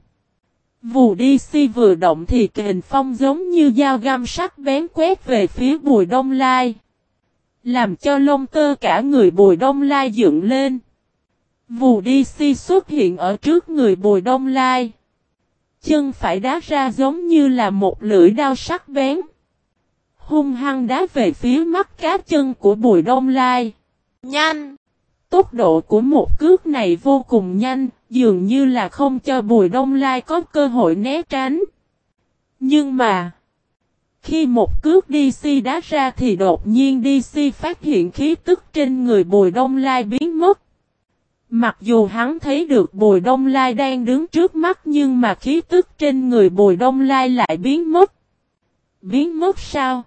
Vù DC vừa động thì kình phong giống như dao găm sắc bén quét về phía bùi đông lai. Làm cho lông tơ cả người bùi đông lai dựng lên. Vù DC xuất hiện ở trước người bùi đông lai. Chân phải đá ra giống như là một lưỡi đao sắc bén hung hăng đá về phía mắt cá chân của Bùi Đông Lai. Nhanh! Tốc độ của một cước này vô cùng nhanh, dường như là không cho Bùi Đông Lai có cơ hội né tránh. Nhưng mà, khi một cước DC đá ra thì đột nhiên DC phát hiện khí tức trên người Bùi Đông Lai biến mất. Mặc dù hắn thấy được Bùi Đông Lai đang đứng trước mắt nhưng mà khí tức trên người Bùi Đông Lai lại biến mất. Biến mất sao?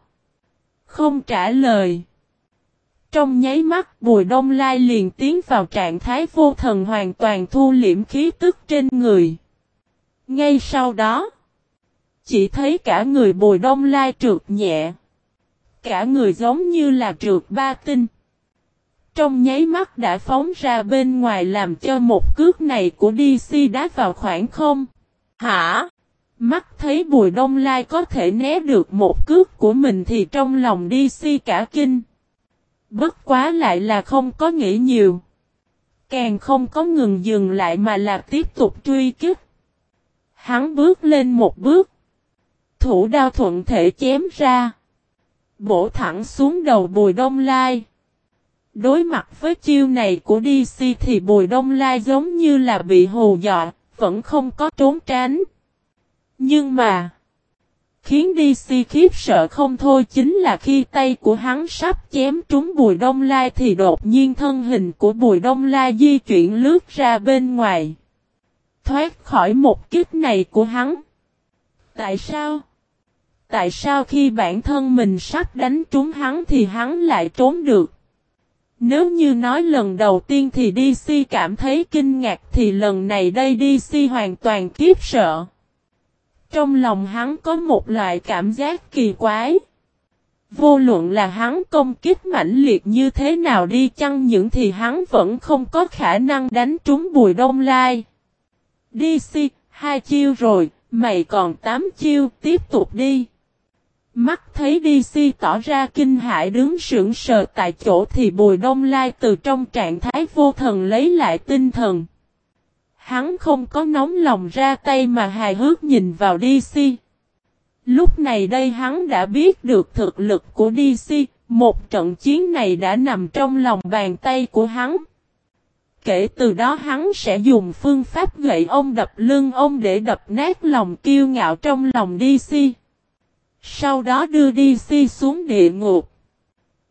Không trả lời. Trong nháy mắt Bùi Đông Lai liền tiến vào trạng thái vô thần hoàn toàn thu liễm khí tức trên người. Ngay sau đó, chỉ thấy cả người Bùi Đông Lai trượt nhẹ. Cả người giống như là trượt ba tinh. Trong nháy mắt đã phóng ra bên ngoài làm cho một cước này của DC đá vào khoảng không. Hả? Mắt thấy Bùi Đông Lai có thể né được một cước của mình thì trong lòng DC cả kinh. Bất quá lại là không có nghĩ nhiều. Càng không có ngừng dừng lại mà là tiếp tục truy kích. Hắn bước lên một bước. Thủ đao thuận thể chém ra. Bổ thẳng xuống đầu Bùi Đông Lai. Đối mặt với chiêu này của DC thì Bùi Đông Lai giống như là bị hù dọa, vẫn không có trốn tránh. Nhưng mà, khiến DC khiếp sợ không thôi chính là khi tay của hắn sắp chém trúng Bùi Đông Lai thì đột nhiên thân hình của Bùi Đông Lai di chuyển lướt ra bên ngoài. Thoát khỏi một kích này của hắn. Tại sao? Tại sao khi bản thân mình sắp đánh trúng hắn thì hắn lại trốn được? Nếu như nói lần đầu tiên thì DC cảm thấy kinh ngạc thì lần này đây DC hoàn toàn kiếp sợ. Trong lòng hắn có một loại cảm giác kỳ quái. Vô luận là hắn công kích mãnh liệt như thế nào đi chăng những thì hắn vẫn không có khả năng đánh trúng bùi đông lai. DC hai chiêu rồi, mày còn tám chiêu, tiếp tục đi. Mắt thấy DC tỏ ra kinh hại đứng sững sờ tại chỗ thì Bùi Đông Lai từ trong trạng thái vô thần lấy lại tinh thần. Hắn không có nóng lòng ra tay mà hài hước nhìn vào DC. Lúc này đây hắn đã biết được thực lực của DC, một trận chiến này đã nằm trong lòng bàn tay của hắn. Kể từ đó hắn sẽ dùng phương pháp gậy ông đập lưng ông để đập nát lòng kiêu ngạo trong lòng DC. Sau đó đưa DC xuống địa ngục.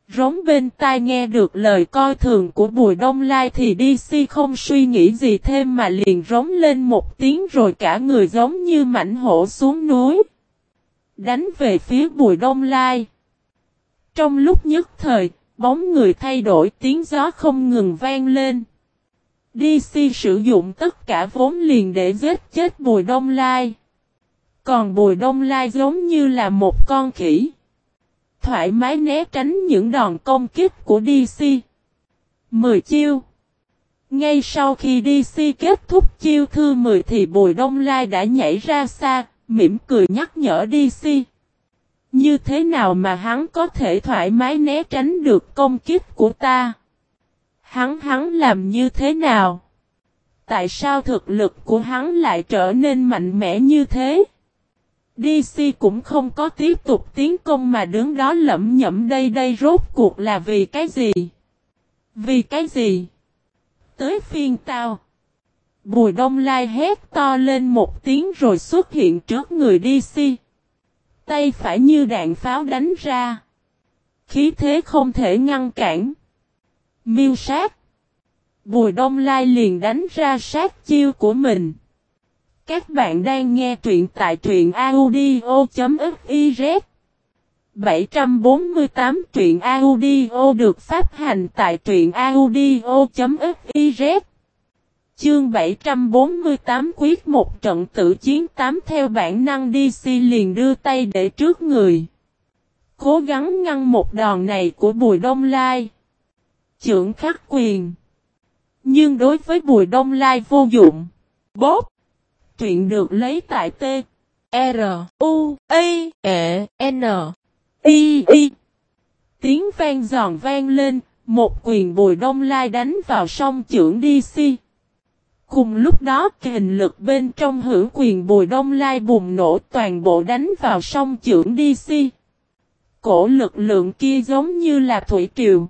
Rống bên tai nghe được lời coi thường của Bùi Đông Lai thì DC không suy nghĩ gì thêm mà liền rống lên một tiếng rồi cả người giống như mảnh hổ xuống núi. Đánh về phía Bùi Đông Lai. Trong lúc nhất thời, bóng người thay đổi tiếng gió không ngừng vang lên. DC sử dụng tất cả vốn liền để giết chết Bùi Đông Lai. Còn Bùi Đông Lai giống như là một con khỉ. Thoải mái né tránh những đòn công kích của DC. Mười chiêu. Ngay sau khi DC kết thúc chiêu thư 10 thì Bùi Đông Lai đã nhảy ra xa, mỉm cười nhắc nhở DC. Như thế nào mà hắn có thể thoải mái né tránh được công kích của ta? Hắn hắn làm như thế nào? Tại sao thực lực của hắn lại trở nên mạnh mẽ như thế? DC cũng không có tiếp tục tiến công mà đứng đó lẩm nhẩm đây đây rốt cuộc là vì cái gì? Vì cái gì? Tới phiên tao. Bùi đông lai hét to lên một tiếng rồi xuất hiện trước người DC. Tay phải như đạn pháo đánh ra. Khí thế không thể ngăn cản. Miêu sát. Bùi đông lai liền đánh ra sát chiêu của mình. Các bạn đang nghe truyện tại truyện audio.fiz 748 truyện audio được phát hành tại truyện audio.fiz Chương 748 quyết một trận tử chiến 8 theo bản năng DC liền đưa tay để trước người. Cố gắng ngăn một đòn này của Bùi Đông Lai. Trưởng khắc quyền. Nhưng đối với Bùi Đông Lai vô dụng. Bóp. Truyện được lấy tại T. R. U. A. E. N. I. I. Tiếng vang giòn vang lên, một quyền Bùi Đông Lai đánh vào song trưởng DC. Cùng lúc đó hình lực bên trong hữu quyền bùi đông lai bùng nổ toàn bộ đánh vào sông trưởng DC. Cổ lực lượng kia giống như là thủy triều.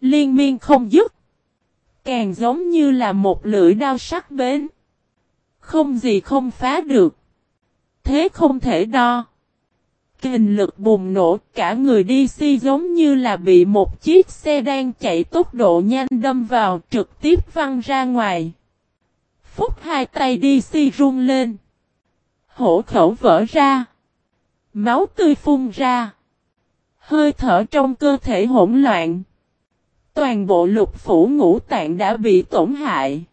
Liên miên không dứt. Càng giống như là một lưỡi đao sắc bén. Không gì không phá được. Thế không thể đo. Kình lực bùng nổ, cả người DC giống như là bị một chiếc xe đang chạy tốc độ nhanh đâm vào trực tiếp văng ra ngoài phút hai tay đi si run lên. Hổ khẩu vỡ ra. Máu tươi phun ra. Hơi thở trong cơ thể hỗn loạn. Toàn bộ lục phủ ngũ tạng đã bị tổn hại.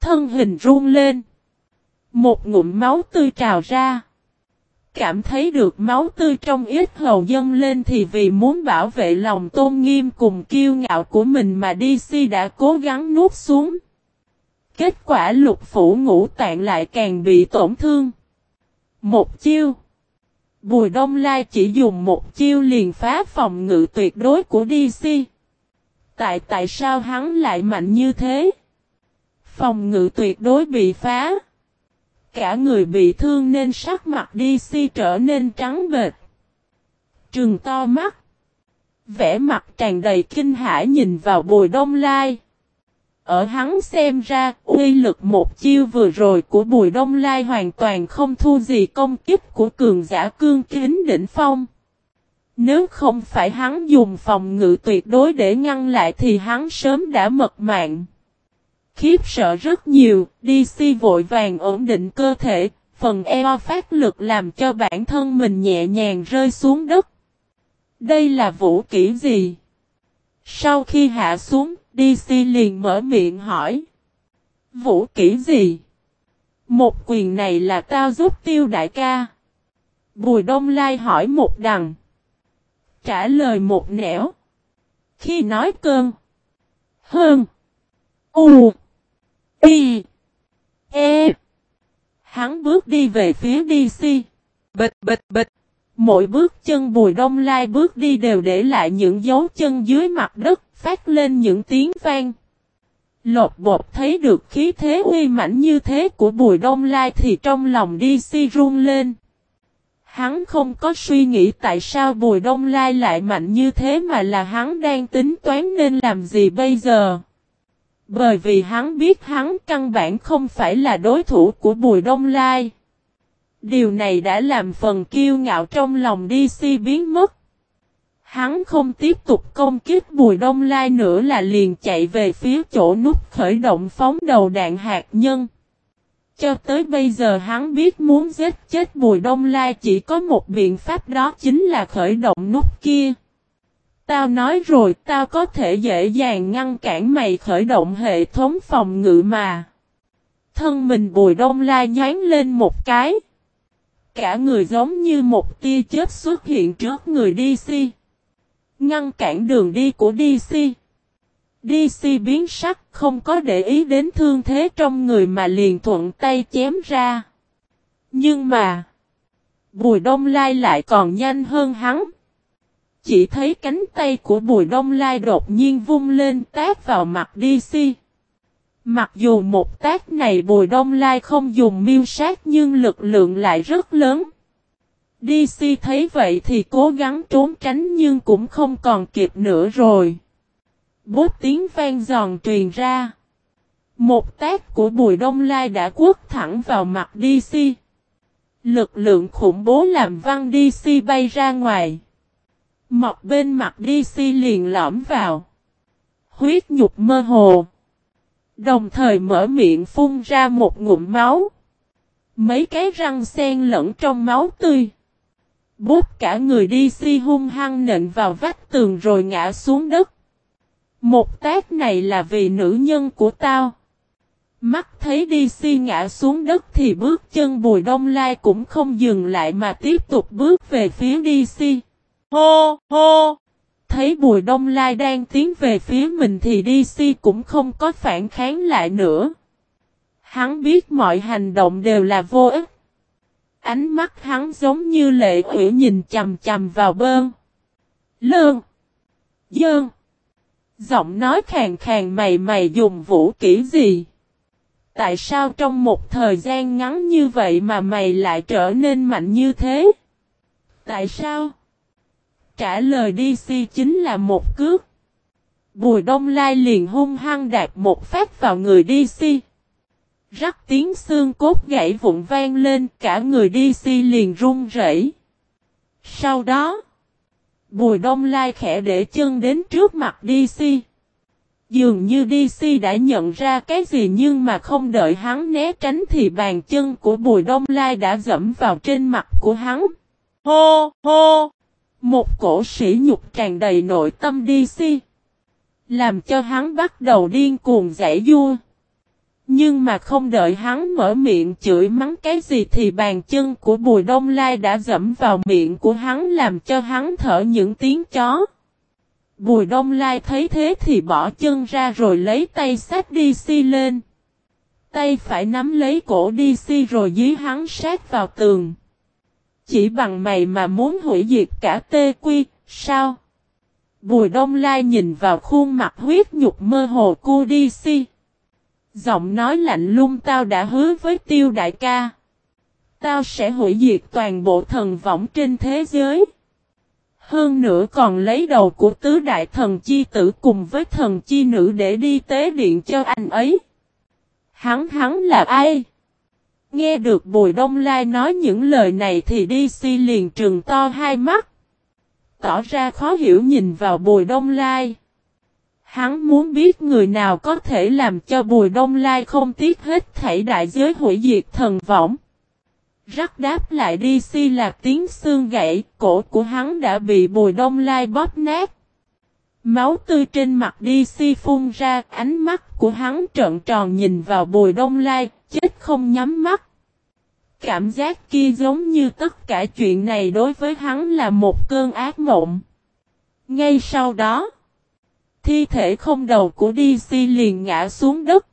Thân hình run lên. Một ngụm máu tươi trào ra. Cảm thấy được máu tươi trong ít hầu dâng lên thì vì muốn bảo vệ lòng tôn nghiêm cùng kiêu ngạo của mình mà DC đã cố gắng nuốt xuống. Kết quả lục phủ ngũ tạng lại càng bị tổn thương. Một chiêu. Bùi Đông Lai chỉ dùng một chiêu liền phá phòng ngự tuyệt đối của DC. Tại tại sao hắn lại mạnh như thế? Phòng ngự tuyệt đối bị phá. Cả người bị thương nên sắc mặt đi si trở nên trắng bệt. Trừng to mắt. Vẽ mặt tràn đầy kinh hãi nhìn vào bùi đông lai. Ở hắn xem ra, uy lực một chiêu vừa rồi của Bùi Đông Lai hoàn toàn không thu gì công kích của cường giả cương kính đỉnh phong. Nếu không phải hắn dùng phòng ngự tuyệt đối để ngăn lại thì hắn sớm đã mật mạng. Khiếp sợ rất nhiều, DC vội vàng ổn định cơ thể, phần eo phát lực làm cho bản thân mình nhẹ nhàng rơi xuống đất. Đây là vũ kỹ gì? Sau khi hạ xuống, DC liền mở miệng hỏi. Vũ kỹ gì? Một quyền này là tao giúp tiêu đại ca. Bùi Đông Lai hỏi một đằng. Trả lời một nẻo. Khi nói cơn. Hơn. U. Y. E. Hắn bước đi về phía DC. Bịch bịch bịch. Mỗi bước chân Bùi Đông Lai bước đi đều để lại những dấu chân dưới mặt đất, phát lên những tiếng vang. Lột bột thấy được khí thế uy mãnh như thế của Bùi Đông Lai thì trong lòng DC run lên. Hắn không có suy nghĩ tại sao Bùi Đông Lai lại mạnh như thế mà là hắn đang tính toán nên làm gì bây giờ. Bởi vì hắn biết hắn căn bản không phải là đối thủ của Bùi Đông Lai. Điều này đã làm phần kiêu ngạo trong lòng DC biến mất. Hắn không tiếp tục công kích Bùi Đông Lai nữa là liền chạy về phía chỗ nút khởi động phóng đầu đạn hạt nhân. Cho tới bây giờ hắn biết muốn giết chết Bùi Đông Lai chỉ có một biện pháp đó chính là khởi động nút kia. Tao nói rồi, tao có thể dễ dàng ngăn cản mày khởi động hệ thống phòng ngự mà. Thân mình Bùi Đông Lai nhán lên một cái. Cả người giống như một tia chết xuất hiện trước người DC. Ngăn cản đường đi của DC. DC biến sắc, không có để ý đến thương thế trong người mà liền thuận tay chém ra. Nhưng mà. Bùi đông lai lại còn nhanh hơn hắn. Chỉ thấy cánh tay của bùi đông lai đột nhiên vung lên tát vào mặt DC. Mặc dù một tác này bùi đông lai không dùng miêu sát nhưng lực lượng lại rất lớn. DC thấy vậy thì cố gắng trốn tránh nhưng cũng không còn kịp nữa rồi. Bốt tiếng vang giòn truyền ra. Một tác của Bùi Đông Lai đã quất thẳng vào mặt DC. Lực lượng khủng bố làm văng DC bay ra ngoài. Mọc bên mặt DC liền lõm vào. Huyết nhục mơ hồ. Đồng thời mở miệng phun ra một ngụm máu. Mấy cái răng sen lẫn trong máu tươi. Bút cả người đi si hung hăng nện vào vách tường rồi ngã xuống đất. Một tác này là vì nữ nhân của tao. Mắt thấy đi si ngã xuống đất thì bước chân bùi đông lai cũng không dừng lại mà tiếp tục bước về phía đi si. Hô, hô! Thấy bùi đông lai đang tiến về phía mình thì DC si cũng không có phản kháng lại nữa. Hắn biết mọi hành động đều là vô ích. Ánh mắt hắn giống như lệ quỷ nhìn chầm chầm vào bơn. Lương. Dơn. Giọng nói khàn khàn mày mày dùng vũ kỹ gì? Tại sao trong một thời gian ngắn như vậy mà mày lại trở nên mạnh như thế? Tại sao? Trả lời DC chính là một cước. Bùi đông lai liền hung hăng đạt một phát vào người DC. Rắc tiếng xương cốt gãy vụn vang lên cả người DC liền run rẩy. Sau đó, Bùi Đông Lai khẽ để chân đến trước mặt DC. Dường như DC đã nhận ra cái gì nhưng mà không đợi hắn né tránh thì bàn chân của Bùi Đông Lai đã dẫm vào trên mặt của hắn. Hô, hô! Một cổ sĩ nhục tràn đầy nội tâm DC. Làm cho hắn bắt đầu điên cuồng giải vua. Nhưng mà không đợi hắn mở miệng chửi mắng cái gì thì bàn chân của Bùi Đông Lai đã dẫm vào miệng của hắn làm cho hắn thở những tiếng chó. Bùi Đông Lai thấy thế thì bỏ chân ra rồi lấy tay sát đi si lên. Tay phải nắm lấy cổ đi si rồi dí hắn sát vào tường. Chỉ bằng mày mà muốn hủy diệt cả tê quy, sao? Bùi Đông Lai nhìn vào khuôn mặt huyết nhục mơ hồ cu đi si. Giọng nói lạnh lung tao đã hứa với tiêu đại ca. Tao sẽ hủy diệt toàn bộ thần võng trên thế giới. Hơn nữa còn lấy đầu của tứ đại thần chi tử cùng với thần chi nữ để đi tế điện cho anh ấy. Hắn hắn là ai? Nghe được Bùi Đông Lai nói những lời này thì đi si liền trừng to hai mắt. Tỏ ra khó hiểu nhìn vào Bùi Đông Lai. Hắn muốn biết người nào có thể làm cho Bùi Đông Lai không tiếc hết thảy đại giới hủy diệt thần võng. Rắc đáp lại đi si là tiếng xương gãy, cổ của hắn đã bị Bùi Đông Lai bóp nát. Máu tươi trên mặt đi si phun ra, ánh mắt của hắn trợn tròn nhìn vào Bùi Đông Lai, chết không nhắm mắt. Cảm giác kia giống như tất cả chuyện này đối với hắn là một cơn ác mộng. Ngay sau đó, Thi thể không đầu của DC liền ngã xuống đất.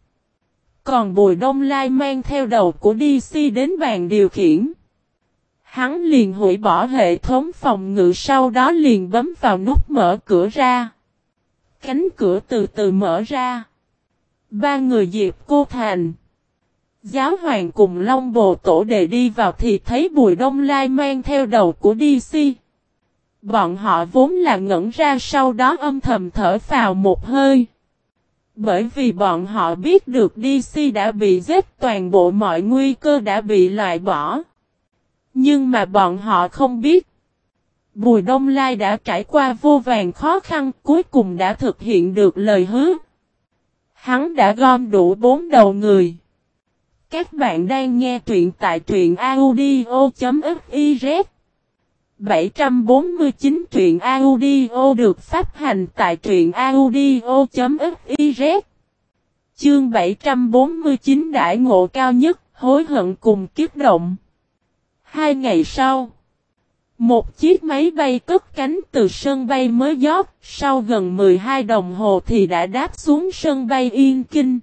Còn Bùi Đông Lai mang theo đầu của DC đến bàn điều khiển. Hắn liền hủy bỏ hệ thống phòng ngự sau đó liền bấm vào nút mở cửa ra. Cánh cửa từ từ mở ra. Ba người Diệp Cô Thành. Giáo hoàng cùng Long Bồ Tổ Đề đi vào thì thấy Bùi Đông Lai mang theo đầu của DC. Bọn họ vốn là ngẩn ra sau đó âm thầm thở vào một hơi. Bởi vì bọn họ biết được DC đã bị giết, toàn bộ mọi nguy cơ đã bị loại bỏ. Nhưng mà bọn họ không biết. Bùi Đông Lai đã trải qua vô vàng khó khăn, cuối cùng đã thực hiện được lời hứa. Hắn đã gom đủ bốn đầu người. Các bạn đang nghe truyện tại truyện audio.fiz 749 truyện audio được phát hành tại truyện audio.fiz Chương 749 đại ngộ cao nhất, hối hận cùng kiếp động. Hai ngày sau, một chiếc máy bay cất cánh từ sân bay mới giót, sau gần 12 đồng hồ thì đã đáp xuống sân bay Yên Kinh.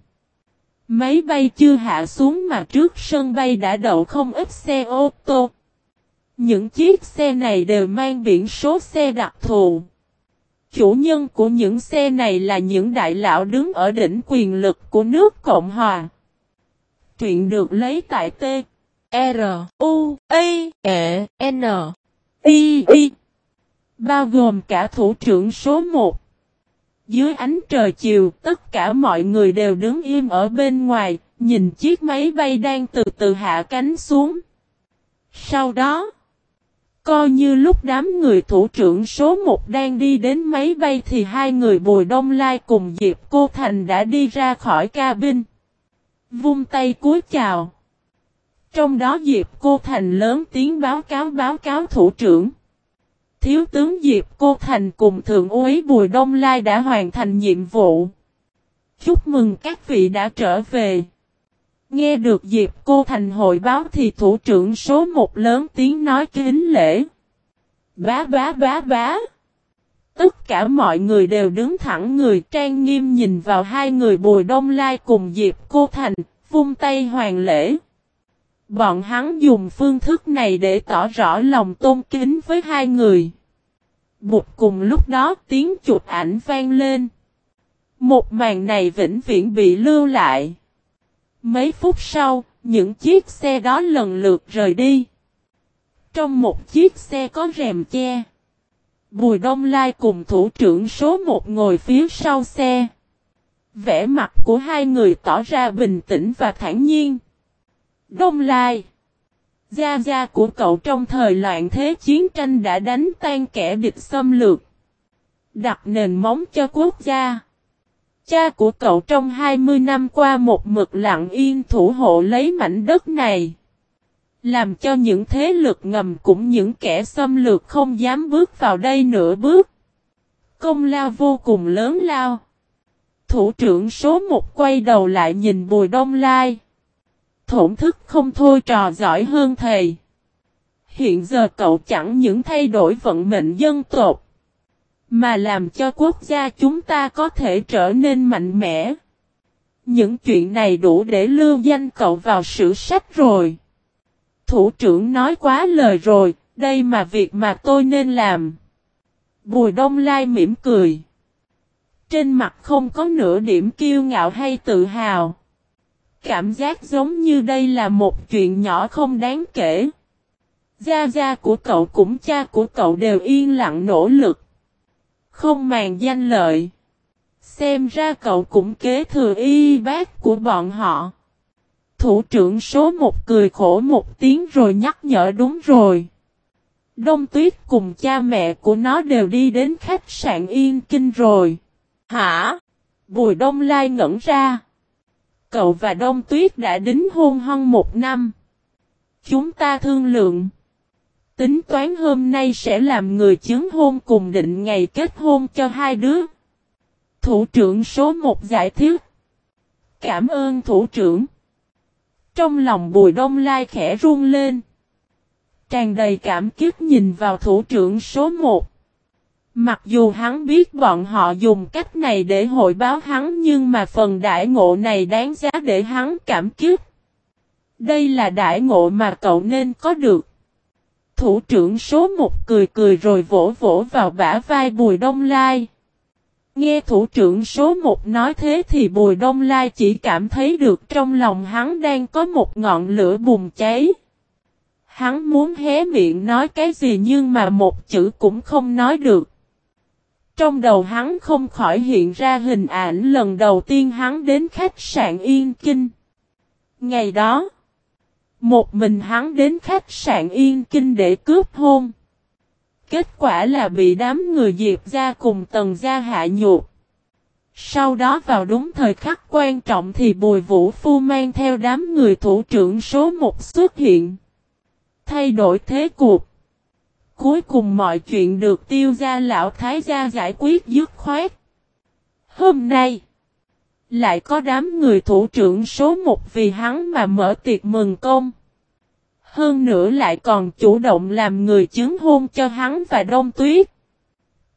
Máy bay chưa hạ xuống mà trước sân bay đã đậu không ít xe ô tô. Những chiếc xe này đều mang biển số xe đặc thù. Chủ nhân của những xe này là những đại lão đứng ở đỉnh quyền lực của nước Cộng Hòa. Truyện được lấy tại T. R. U. A. E. N. I. I. Bao gồm cả thủ trưởng số 1. Dưới ánh trời chiều, tất cả mọi người đều đứng im ở bên ngoài, nhìn chiếc máy bay đang từ từ hạ cánh xuống. Sau đó, coi như lúc đám người thủ trưởng số 1 đang đi đến máy bay thì hai người Bùi Đông Lai cùng Diệp Cô Thành đã đi ra khỏi cabin. Vung tay cúi chào. Trong đó Diệp Cô Thành lớn tiếng báo cáo báo cáo thủ trưởng. Thiếu tướng Diệp Cô Thành cùng Thượng úy Bùi Đông Lai đã hoàn thành nhiệm vụ. Chúc mừng các vị đã trở về. Nghe được Diệp Cô Thành hội báo thì thủ trưởng số một lớn tiếng nói kính lễ. Bá bá bá bá. Tất cả mọi người đều đứng thẳng người trang nghiêm nhìn vào hai người Bùi Đông Lai cùng Diệp Cô Thành, vung tay hoàng lễ. Bọn hắn dùng phương thức này để tỏ rõ lòng tôn kính với hai người. Một cùng lúc đó tiếng chụp ảnh vang lên. Một màn này vĩnh viễn bị lưu lại. Mấy phút sau, những chiếc xe đó lần lượt rời đi. Trong một chiếc xe có rèm che. Bùi Đông Lai cùng thủ trưởng số một ngồi phía sau xe. Vẻ mặt của hai người tỏ ra bình tĩnh và thản nhiên. Đông Lai Gia gia của cậu trong thời loạn thế chiến tranh đã đánh tan kẻ địch xâm lược. Đặt nền móng cho quốc gia. Cha của cậu trong 20 năm qua một mực lặng yên thủ hộ lấy mảnh đất này. Làm cho những thế lực ngầm cũng những kẻ xâm lược không dám bước vào đây nửa bước. Công lao vô cùng lớn lao. Thủ trưởng số một quay đầu lại nhìn Bùi Đông Lai. Thổn thức không thôi trò giỏi hơn thầy. Hiện giờ cậu chẳng những thay đổi vận mệnh dân tộc. Mà làm cho quốc gia chúng ta có thể trở nên mạnh mẽ. Những chuyện này đủ để lưu danh cậu vào sử sách rồi. Thủ trưởng nói quá lời rồi, đây mà việc mà tôi nên làm. Bùi Đông Lai mỉm cười. Trên mặt không có nửa điểm kiêu ngạo hay tự hào. Cảm giác giống như đây là một chuyện nhỏ không đáng kể. Gia gia của cậu cũng cha của cậu đều yên lặng nỗ lực. Không màng danh lợi. Xem ra cậu cũng kế thừa y bác của bọn họ. Thủ trưởng số một cười khổ một tiếng rồi nhắc nhở đúng rồi. Đông tuyết cùng cha mẹ của nó đều đi đến khách sạn Yên Kinh rồi. Hả? Bùi Đông Lai ngẩn ra. Cậu và Đông Tuyết đã đính hôn hơn một năm. Chúng ta thương lượng. Tính toán hôm nay sẽ làm người chứng hôn cùng định ngày kết hôn cho hai đứa. Thủ trưởng số một giải thích. Cảm ơn thủ trưởng. Trong lòng bùi đông lai khẽ run lên. Tràn đầy cảm kích nhìn vào thủ trưởng số một. Mặc dù hắn biết bọn họ dùng cách này để hội báo hắn nhưng mà phần đại ngộ này đáng giá để hắn cảm kích. Đây là đại ngộ mà cậu nên có được. thủ trưởng số một cười cười rồi vỗ vỗ vào bả vai Bùi Đông Lai. Nghe thủ trưởng số một nói thế thì Bùi Đông Lai chỉ cảm thấy được trong lòng hắn đang có một ngọn lửa bùng cháy. Hắn muốn hé miệng nói cái gì nhưng mà một chữ cũng không nói được. Trong đầu hắn không khỏi hiện ra hình ảnh lần đầu tiên hắn đến khách sạn Yên Kinh. Ngày đó, một mình hắn đến khách sạn Yên Kinh để cướp hôn. Kết quả là bị đám người Diệp ra cùng tần gia hạ nhục. Sau đó vào đúng thời khắc quan trọng thì Bùi Vũ Phu mang theo đám người thủ trưởng số 1 xuất hiện. Thay đổi thế cuộc. Cuối cùng mọi chuyện được tiêu gia lão thái gia giải quyết dứt khoát. Hôm nay, lại có đám người thủ trưởng số 1 vì hắn mà mở tiệc mừng công. Hơn nữa lại còn chủ động làm người chứng hôn cho hắn và đông tuyết.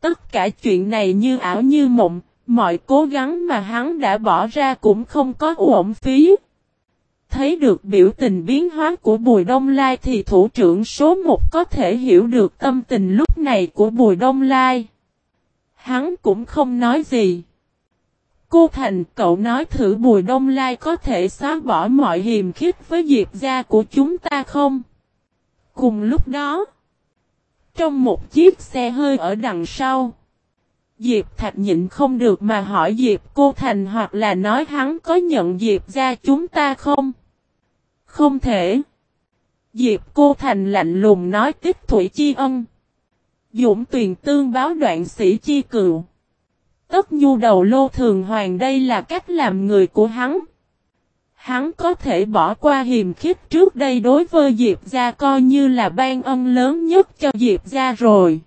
Tất cả chuyện này như ảo như mộng, mọi cố gắng mà hắn đã bỏ ra cũng không có uổng phí. Thấy được biểu tình biến hóa của Bùi Đông Lai thì thủ trưởng số 1 có thể hiểu được tâm tình lúc này của Bùi Đông Lai. Hắn cũng không nói gì. Cô Thành cậu nói thử Bùi Đông Lai có thể xóa bỏ mọi hiềm khích với Diệp gia của chúng ta không? Cùng lúc đó, trong một chiếc xe hơi ở đằng sau, Diệp Thạch nhịn không được mà hỏi Diệp cô Thành hoặc là nói hắn có nhận Diệp gia chúng ta không? Không thể. Diệp cô Thành lạnh lùng nói tích thủy chi ân. Dũng tuyền tương báo đoạn sĩ chi cựu. Tất nhu đầu lô thường hoàng đây là cách làm người của hắn. Hắn có thể bỏ qua hiềm khích trước đây đối với Diệp gia coi như là ban ân lớn nhất cho Diệp gia rồi.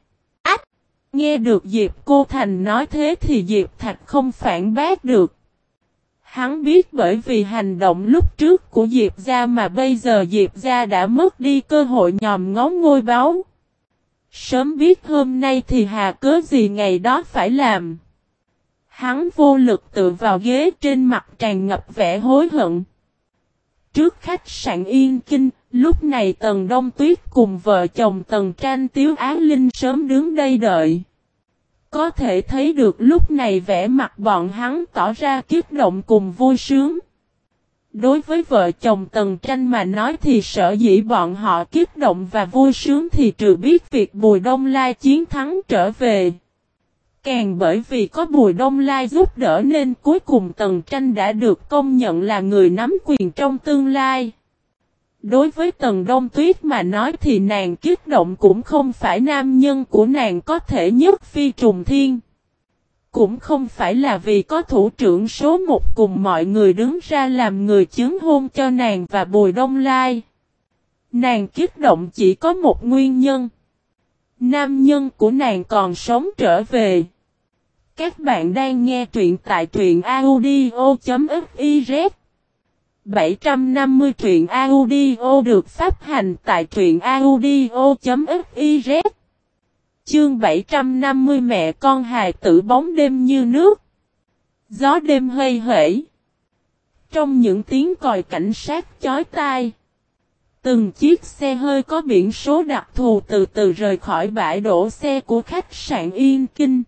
Nghe được Diệp Cô Thành nói thế thì Diệp Thạch không phản bác được. Hắn biết bởi vì hành động lúc trước của Diệp Gia mà bây giờ Diệp Gia đã mất đi cơ hội nhòm ngóng ngôi báo. Sớm biết hôm nay thì hà cớ gì ngày đó phải làm. Hắn vô lực tự vào ghế trên mặt tràn ngập vẻ hối hận. Trước khách sạn Yên Kinh, lúc này Tần Đông Tuyết cùng vợ chồng Tần Tranh Tiếu Á Linh sớm đứng đây đợi. Có thể thấy được lúc này vẻ mặt bọn hắn tỏ ra kiếp động cùng vui sướng. Đối với vợ chồng Tần Tranh mà nói thì sợ dĩ bọn họ kiếp động và vui sướng thì trừ biết việc Bùi Đông Lai chiến thắng trở về. Càng bởi vì có Bùi Đông Lai giúp đỡ nên cuối cùng Tần Tranh đã được công nhận là người nắm quyền trong tương lai. Đối với Tần Đông Tuyết mà nói thì nàng kiết động cũng không phải nam nhân của nàng có thể nhất phi trùng thiên. Cũng không phải là vì có thủ trưởng số một cùng mọi người đứng ra làm người chứng hôn cho nàng và Bùi Đông Lai. Nàng kiết động chỉ có một nguyên nhân. Nam nhân của nàng còn sống trở về. Các bạn đang nghe truyện tại truyện audio.fiz 750 truyện audio được phát hành tại truyện audio.fiz Chương 750 mẹ con hài tử bóng đêm như nước. Gió đêm hơi hể. Trong những tiếng còi cảnh sát chói tai Từng chiếc xe hơi có biển số đặc thù từ từ rời khỏi bãi đổ xe của khách sạn Yên Kinh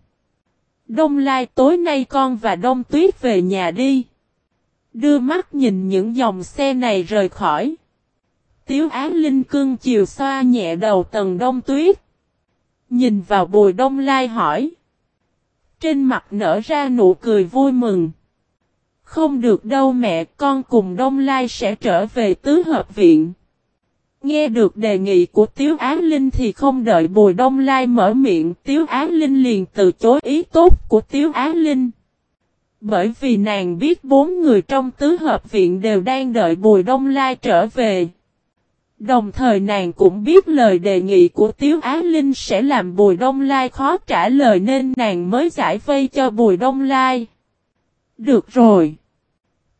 Đông Lai tối nay con và Đông Tuyết về nhà đi Đưa mắt nhìn những dòng xe này rời khỏi. Tiếu Á Linh cưng chiều xoa nhẹ đầu tầng đông tuyết. Nhìn vào bùi đông lai hỏi. Trên mặt nở ra nụ cười vui mừng. Không được đâu mẹ, con cùng đông lai sẽ trở về tứ hợp viện. Nghe được đề nghị của Tiếu Á Linh thì không đợi Bùi Đông Lai mở miệng, Tiếu Á Linh liền từ chối ý tốt của Tiếu Á Linh. Bởi vì nàng biết bốn người trong tứ hợp viện đều đang đợi Bùi Đông Lai trở về. Đồng thời nàng cũng biết lời đề nghị của Tiếu Á Linh sẽ làm Bùi Đông Lai khó trả lời nên nàng mới giải vây cho Bùi Đông Lai. Được rồi.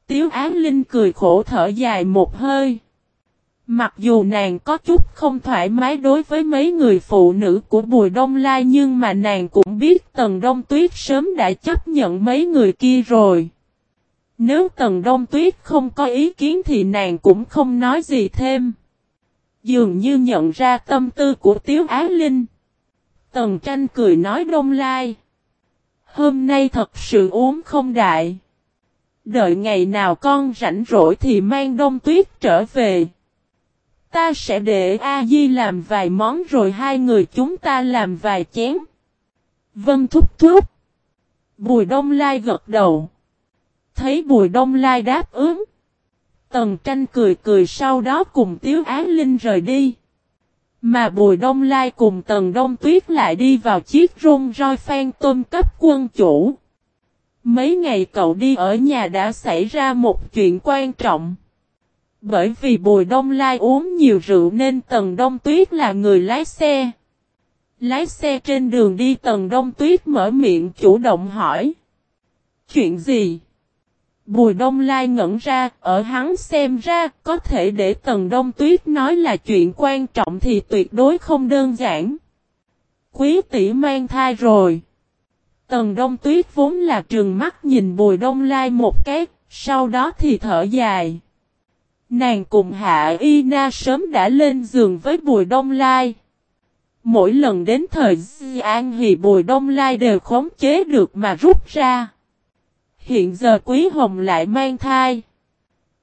Tiếu Á Linh cười khổ thở dài một hơi. Mặc dù nàng có chút không thoải mái đối với mấy người phụ nữ của Bùi Đông Lai nhưng mà nàng cũng biết Tần Đông Tuyết sớm đã chấp nhận mấy người kia rồi. Nếu Tần Đông Tuyết không có ý kiến thì nàng cũng không nói gì thêm. Dường như nhận ra tâm tư của Tiếu Á Linh. Tần tranh cười nói đông lai. Hôm nay thật sự uống không đại. Đợi ngày nào con rảnh rỗi thì mang đông tuyết trở về. Ta sẽ để A Di làm vài món rồi hai người chúng ta làm vài chén. Vân thúc thúc. Bùi đông lai gật đầu. Thấy bùi đông lai đáp ứng. Tần tranh cười cười sau đó cùng Tiếu Á Linh rời đi. Mà Bùi Đông Lai cùng Tần Đông Tuyết lại đi vào chiếc rung roi phan tôm cấp quân chủ. Mấy ngày cậu đi ở nhà đã xảy ra một chuyện quan trọng. Bởi vì Bùi Đông Lai uống nhiều rượu nên Tần Đông Tuyết là người lái xe. Lái xe trên đường đi Tần Đông Tuyết mở miệng chủ động hỏi. Chuyện gì? Bùi Đông Lai ngẩn ra, ở hắn xem ra, có thể để Tần Đông Tuyết nói là chuyện quan trọng thì tuyệt đối không đơn giản. Quý tỷ mang thai rồi. Tần Đông Tuyết vốn là trường mắt nhìn Bùi Đông Lai một cái, sau đó thì thở dài. Nàng cùng Hạ Y Na sớm đã lên giường với Bùi Đông Lai. Mỗi lần đến thời Di An thì Bùi Đông Lai đều khống chế được mà rút ra. Hiện giờ Quý Hồng lại mang thai.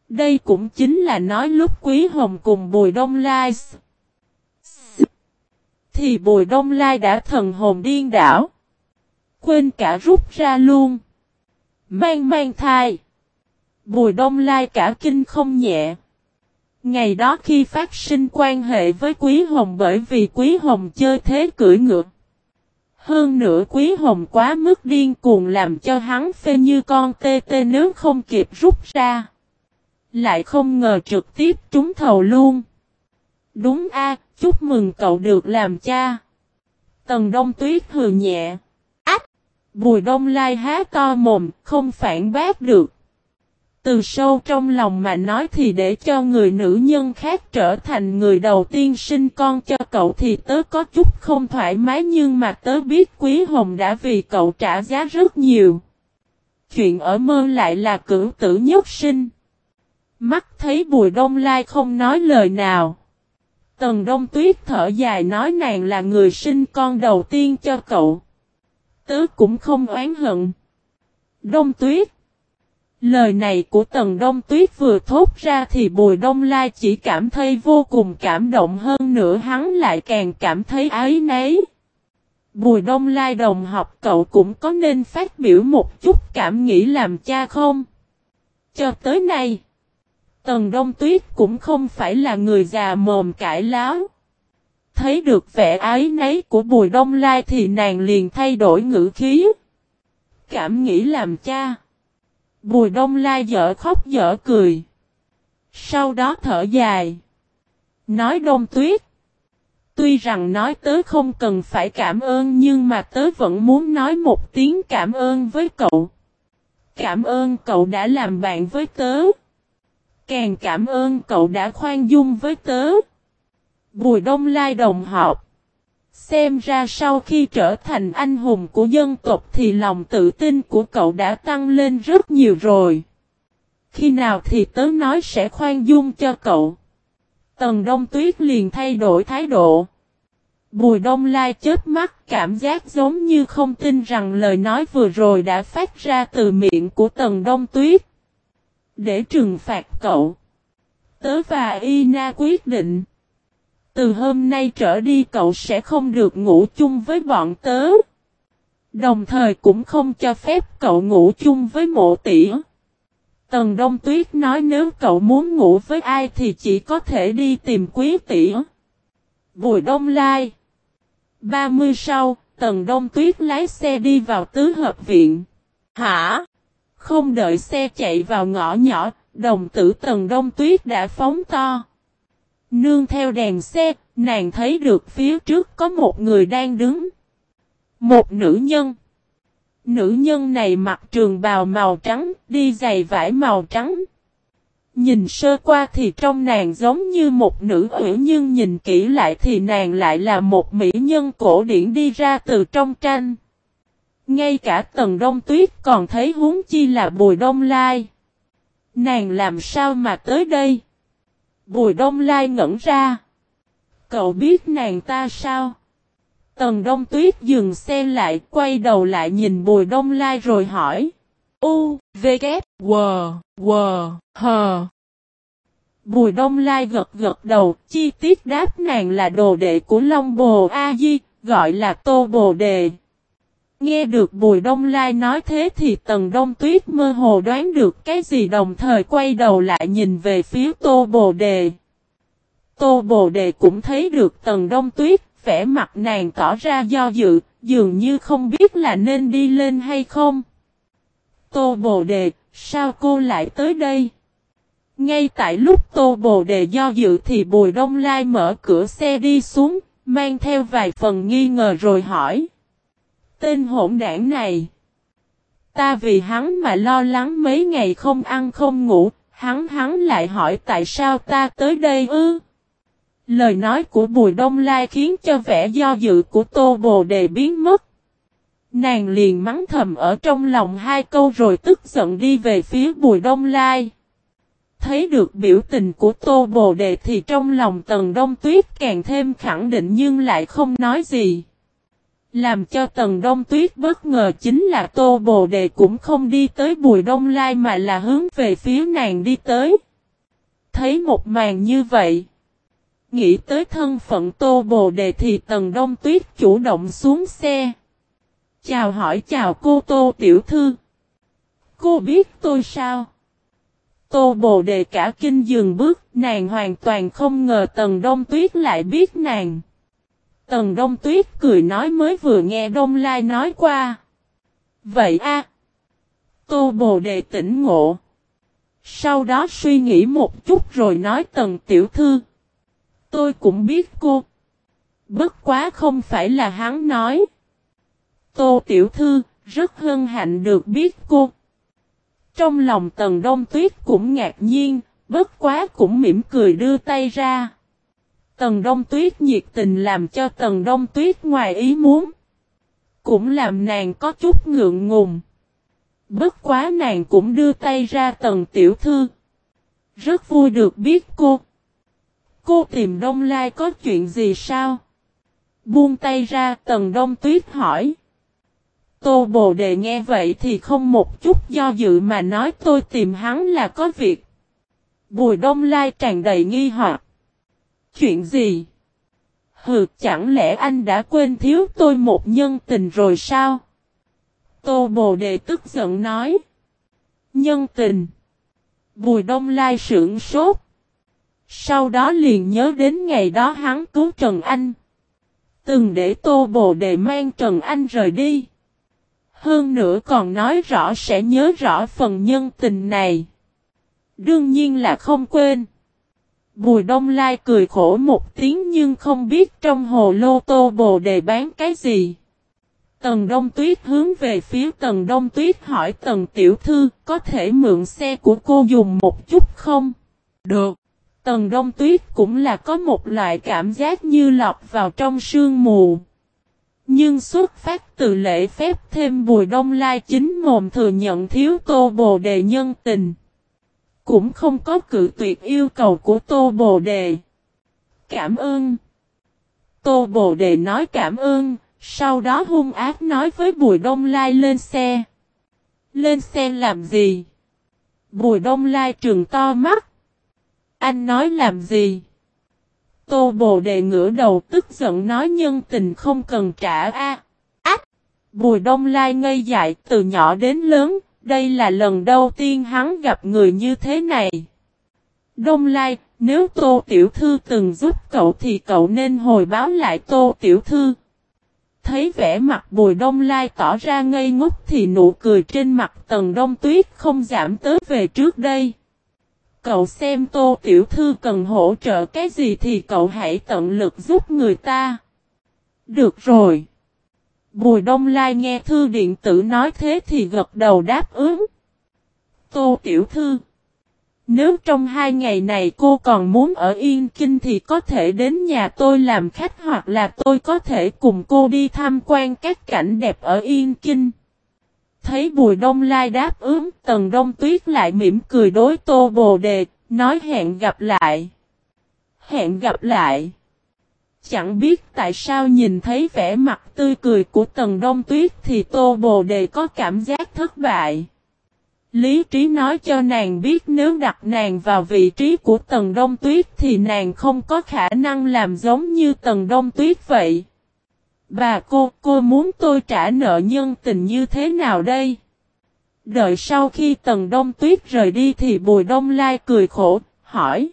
Đây cũng chính là nói lúc Quý Hồng cùng Bùi Đông Lai. Thì Bùi Đông Lai đã thần hồn điên đảo. Quên cả rút ra luôn. Mang mang thai. Bùi Đông Lai cả kinh không nhẹ. Ngày đó khi phát sinh quan hệ với Quý Hồng bởi vì Quý Hồng chơi thế cưỡi ngựa. Hơn nữa Quý Hồng quá mức điên cuồng làm cho hắn phê như con tê tê nếu không kịp rút ra. Lại không ngờ trực tiếp trúng thầu luôn. Đúng a, chúc mừng cậu được làm cha. Tần Đông Tuyết hừ nhẹ. Ách! Bùi Đông Lai há to mồm, không phản bác được. Từ sâu trong lòng mà nói thì để cho người nữ nhân khác trở thành người đầu tiên sinh con cho cậu thì tớ có chút không thoải mái nhưng mà tớ biết Quý Hồng đã vì cậu trả giá rất nhiều. Chuyện ở mơ lại là cử tử nhất sinh. Mắt thấy Bùi Đông Lai không nói lời nào. Tần Đông Tuyết thở dài nói nàng là người sinh con đầu tiên cho cậu. Tớ cũng không oán hận. Đông Tuyết Lời này của Tần Đông Tuyết vừa thốt ra thì Bùi Đông Lai chỉ cảm thấy vô cùng cảm động hơn nữa hắn lại càng cảm thấy ái nấy. Bùi Đông Lai đồng học cậu cũng có nên phát biểu một chút cảm nghĩ làm cha không? Cho tới nay, Tần Đông Tuyết cũng không phải là người già mồm cãi láo. Thấy được vẻ ái nấy của Bùi Đông Lai thì nàng liền thay đổi ngữ khí. Cảm nghĩ làm cha. Bùi đông lai dở khóc dở cười. Sau đó thở dài. Nói đông tuyết. Tuy rằng nói tớ không cần phải cảm ơn nhưng mà tớ vẫn muốn nói một tiếng cảm ơn với cậu. Cảm ơn cậu đã làm bạn với tớ. Càng cảm ơn cậu đã khoan dung với tớ. Bùi đông lai đồng học. Xem ra sau khi trở thành anh hùng của dân tộc thì lòng tự tin của cậu đã tăng lên rất nhiều rồi. Khi nào thì tớ nói sẽ khoan dung cho cậu. Tần Đông Tuyết liền thay đổi thái độ. Bùi Đông Lai chết mắt, cảm giác giống như không tin rằng lời nói vừa rồi đã phát ra từ miệng của Tần Đông Tuyết. Để trừng phạt cậu. Tớ và Ina quyết định. Từ hôm nay trở đi cậu sẽ không được ngủ chung với bọn tớ. Đồng thời cũng không cho phép cậu ngủ chung với mộ tỉ. Tần Đông Tuyết nói nếu cậu muốn ngủ với ai thì chỉ có thể đi tìm quý tỉ. Bùi Đông Lai 30 sau, Tần Đông Tuyết lái xe đi vào tứ hợp viện. Hả? Không đợi xe chạy vào ngõ nhỏ, đồng tử Tần Đông Tuyết đã phóng to. Nương theo đèn xe, nàng thấy được phía trước có một người đang đứng. Một nữ nhân. Nữ nhân này mặc trường bào màu trắng, đi giày vải màu trắng. Nhìn sơ qua thì trong nàng giống như một nữ ủy nhưng nhìn kỹ lại thì nàng lại là một mỹ nhân cổ điển đi ra từ trong tranh. Ngay cả tầng đông tuyết còn thấy huống chi là bùi đông lai. Nàng làm sao mà tới đây? Bùi đông lai ngẩn ra. Cậu biết nàng ta sao? Tần Đông Tuyết dừng xe lại, quay đầu lại nhìn Bùi Đông Lai rồi hỏi. U, V, K, W, W, H. Bùi Đông Lai gật gật đầu, chi tiết đáp nàng là đồ đệ của Long Bồ A Di, gọi là Tô Bồ Đề. Nghe được Bùi Đông Lai nói thế thì Tần Đông Tuyết mơ hồ đoán được cái gì đồng thời quay đầu lại nhìn về phía Tô Bồ Đề. Tô Bồ Đề cũng thấy được Tần Đông Tuyết, vẻ mặt nàng tỏ ra do dự, dường như không biết là nên đi lên hay không. Tô Bồ Đề, sao cô lại tới đây? Ngay tại lúc Tô Bồ Đề do dự thì Bùi Đông Lai mở cửa xe đi xuống, mang theo vài phần nghi ngờ rồi hỏi. Tên hỗn đảng này. Ta vì hắn mà lo lắng mấy ngày không ăn không ngủ, hắn hắn lại hỏi tại sao ta tới đây ư? Lời nói của Bùi Đông Lai khiến cho vẻ do dự của Tô Bồ Đề biến mất. Nàng liền mắng thầm ở trong lòng hai câu rồi tức giận đi về phía Bùi Đông Lai. Thấy được biểu tình của Tô Bồ Đề thì trong lòng Tần Đông Tuyết càng thêm khẳng định nhưng lại không nói gì. Làm cho Tần Đông Tuyết bất ngờ chính là Tô Bồ Đề cũng không đi tới Bùi Đông Lai mà là hướng về phía nàng đi tới. Thấy một màn như vậy. Nghĩ tới thân phận Tô Bồ Đề thì Tần Đông Tuyết chủ động xuống xe. Chào hỏi chào cô Tô Tiểu Thư. Cô biết tôi sao? Tô Bồ Đề cả kinh dừng bước, nàng hoàn toàn không ngờ Tần Đông Tuyết lại biết nàng. Tần Đông Tuyết cười nói mới vừa nghe Đông Lai nói qua. Vậy a Tô Bồ Đề tỉnh ngộ. Sau đó suy nghĩ một chút rồi nói Tần Tiểu Thư. Tôi cũng biết cô. Bất quá không phải là hắn nói. Tô Tiểu Thư, rất hân hạnh được biết cô. Trong lòng Tần Đông Tuyết cũng ngạc nhiên, bất quá cũng mỉm cười đưa tay ra. Tần Đông Tuyết nhiệt tình làm cho Tần Đông Tuyết ngoài ý muốn. Cũng làm nàng có chút ngượng ngùng. Bất quá nàng cũng đưa tay ra Tần Tiểu Thư. Rất vui được biết cô. Cô tìm Đông Lai có chuyện gì sao? Buông tay ra, Tần Đông Tuyết hỏi. Tô Bồ Đề nghe vậy thì không một chút do dự mà nói, tôi tìm hắn là có việc. Bùi Đông Lai tràn đầy nghi hoặc. Chuyện gì? Hừ, chẳng lẽ anh đã quên thiếu tôi một nhân tình rồi sao? Tô Bồ Đề tức giận nói. Nhân tình. Bùi Đông Lai sưởng sốt. Sau đó liền nhớ đến ngày đó hắn cứu Trần Anh. Từng để Tô Bồ Đề mang Trần Anh rời đi. Hơn nữa còn nói rõ sẽ nhớ rõ phần nhân tình này. Đương nhiên là không quên. Bùi Đông Lai cười khổ một tiếng nhưng không biết trong hồ lô tô bồ đề bán cái gì. Tần Đông Tuyết hướng về phía Tần Đông Tuyết hỏi, Tần Tiểu Thư, có thể mượn xe của cô dùng một chút không? Được. Tần Đông Tuyết cũng là có một loại cảm giác như lọt vào trong sương mù. Nhưng xuất phát từ lễ phép thêm Bùi Đông Lai chính mồm thừa nhận thiếu tô bồ đề nhân tình. Cũng không có cự tuyệt yêu cầu của tô bồ đề. Cảm ơn. Tô bồ đề nói cảm ơn, sau đó hung ác nói với Bùi Đông Lai lên xe. Lên xe làm gì? Bùi Đông Lai trừng to mắt. Anh nói làm gì? Tô Bồ Đề ngửa đầu tức giận nói nhân tình không cần trả a. Ách! Bùi Đông Lai ngây dại từ nhỏ đến lớn, đây là lần đầu tiên hắn gặp người như thế này. Đông Lai, nếu Tô Tiểu Thư từng giúp cậu thì cậu nên hồi báo lại Tô Tiểu Thư. Thấy vẻ mặt Bùi Đông Lai tỏ ra ngây ngốc thì nụ cười trên mặt Tần Đông Tuyết không giảm tới về trước đây. Cậu xem Tô Tiểu Thư cần hỗ trợ cái gì thì cậu hãy tận lực giúp người ta. Được rồi. Bùi Đông Lai nghe thư điện tử nói thế thì gật đầu đáp ứng. Tô Tiểu Thư. Nếu trong hai ngày này cô còn muốn ở Yên Kinh thì có thể đến nhà tôi làm khách hoặc là tôi có thể cùng cô đi tham quan các cảnh đẹp ở Yên Kinh. Thấy Bùi Đông Lai đáp ứng, Tần Đông Tuyết lại mỉm cười đối Tô Bồ Đề, nói hẹn gặp lại. Hẹn gặp lại. Chẳng biết tại sao nhìn thấy vẻ mặt tươi cười của Tần Đông Tuyết thì Tô Bồ Đề có cảm giác thất bại. Lý trí nói cho nàng biết nếu đặt nàng vào vị trí của Tần Đông Tuyết thì nàng không có khả năng làm giống như Tần Đông Tuyết vậy. Bà cô, cô muốn tôi trả nợ nhân tình như thế nào đây? Đợi sau khi Tần Đông Tuyết rời đi thì Bùi Đông Lai cười khổ, hỏi.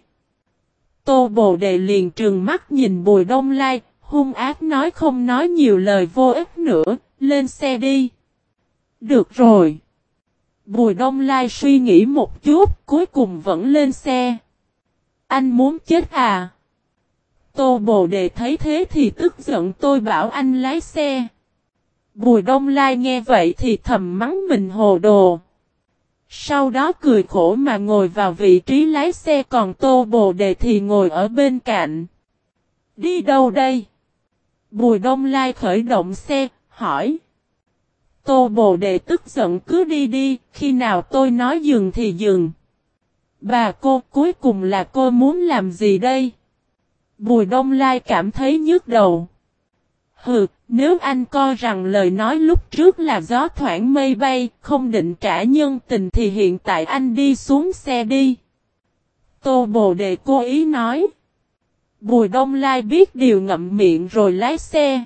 Tô Bồ Đề liền trừng mắt nhìn Bùi Đông Lai, hung ác nói không nói nhiều lời vô ích nữa, lên xe đi. Được rồi. Bùi Đông Lai suy nghĩ một chút, cuối cùng vẫn lên xe. Anh muốn chết à? Tô Bồ Đề thấy thế thì tức giận tôi bảo anh lái xe. Bùi Đông Lai nghe vậy thì thầm mắng mình hồ đồ. Sau đó cười khổ mà ngồi vào vị trí lái xe còn Tô Bồ Đề thì ngồi ở bên cạnh. Đi đâu đây? Bùi Đông Lai khởi động xe, hỏi. Tô Bồ Đề tức giận cứ đi đi, khi nào tôi nói dừng thì dừng. Bà cô cuối cùng là cô muốn làm gì đây? Bùi Đông Lai cảm thấy nhức đầu. Hừ, nếu anh coi rằng lời nói lúc trước là gió thoảng mây bay, không định trả nhân tình thì hiện tại anh đi xuống xe đi. Tô Bồ Đề cố ý nói. Bùi Đông Lai biết điều ngậm miệng rồi lái xe.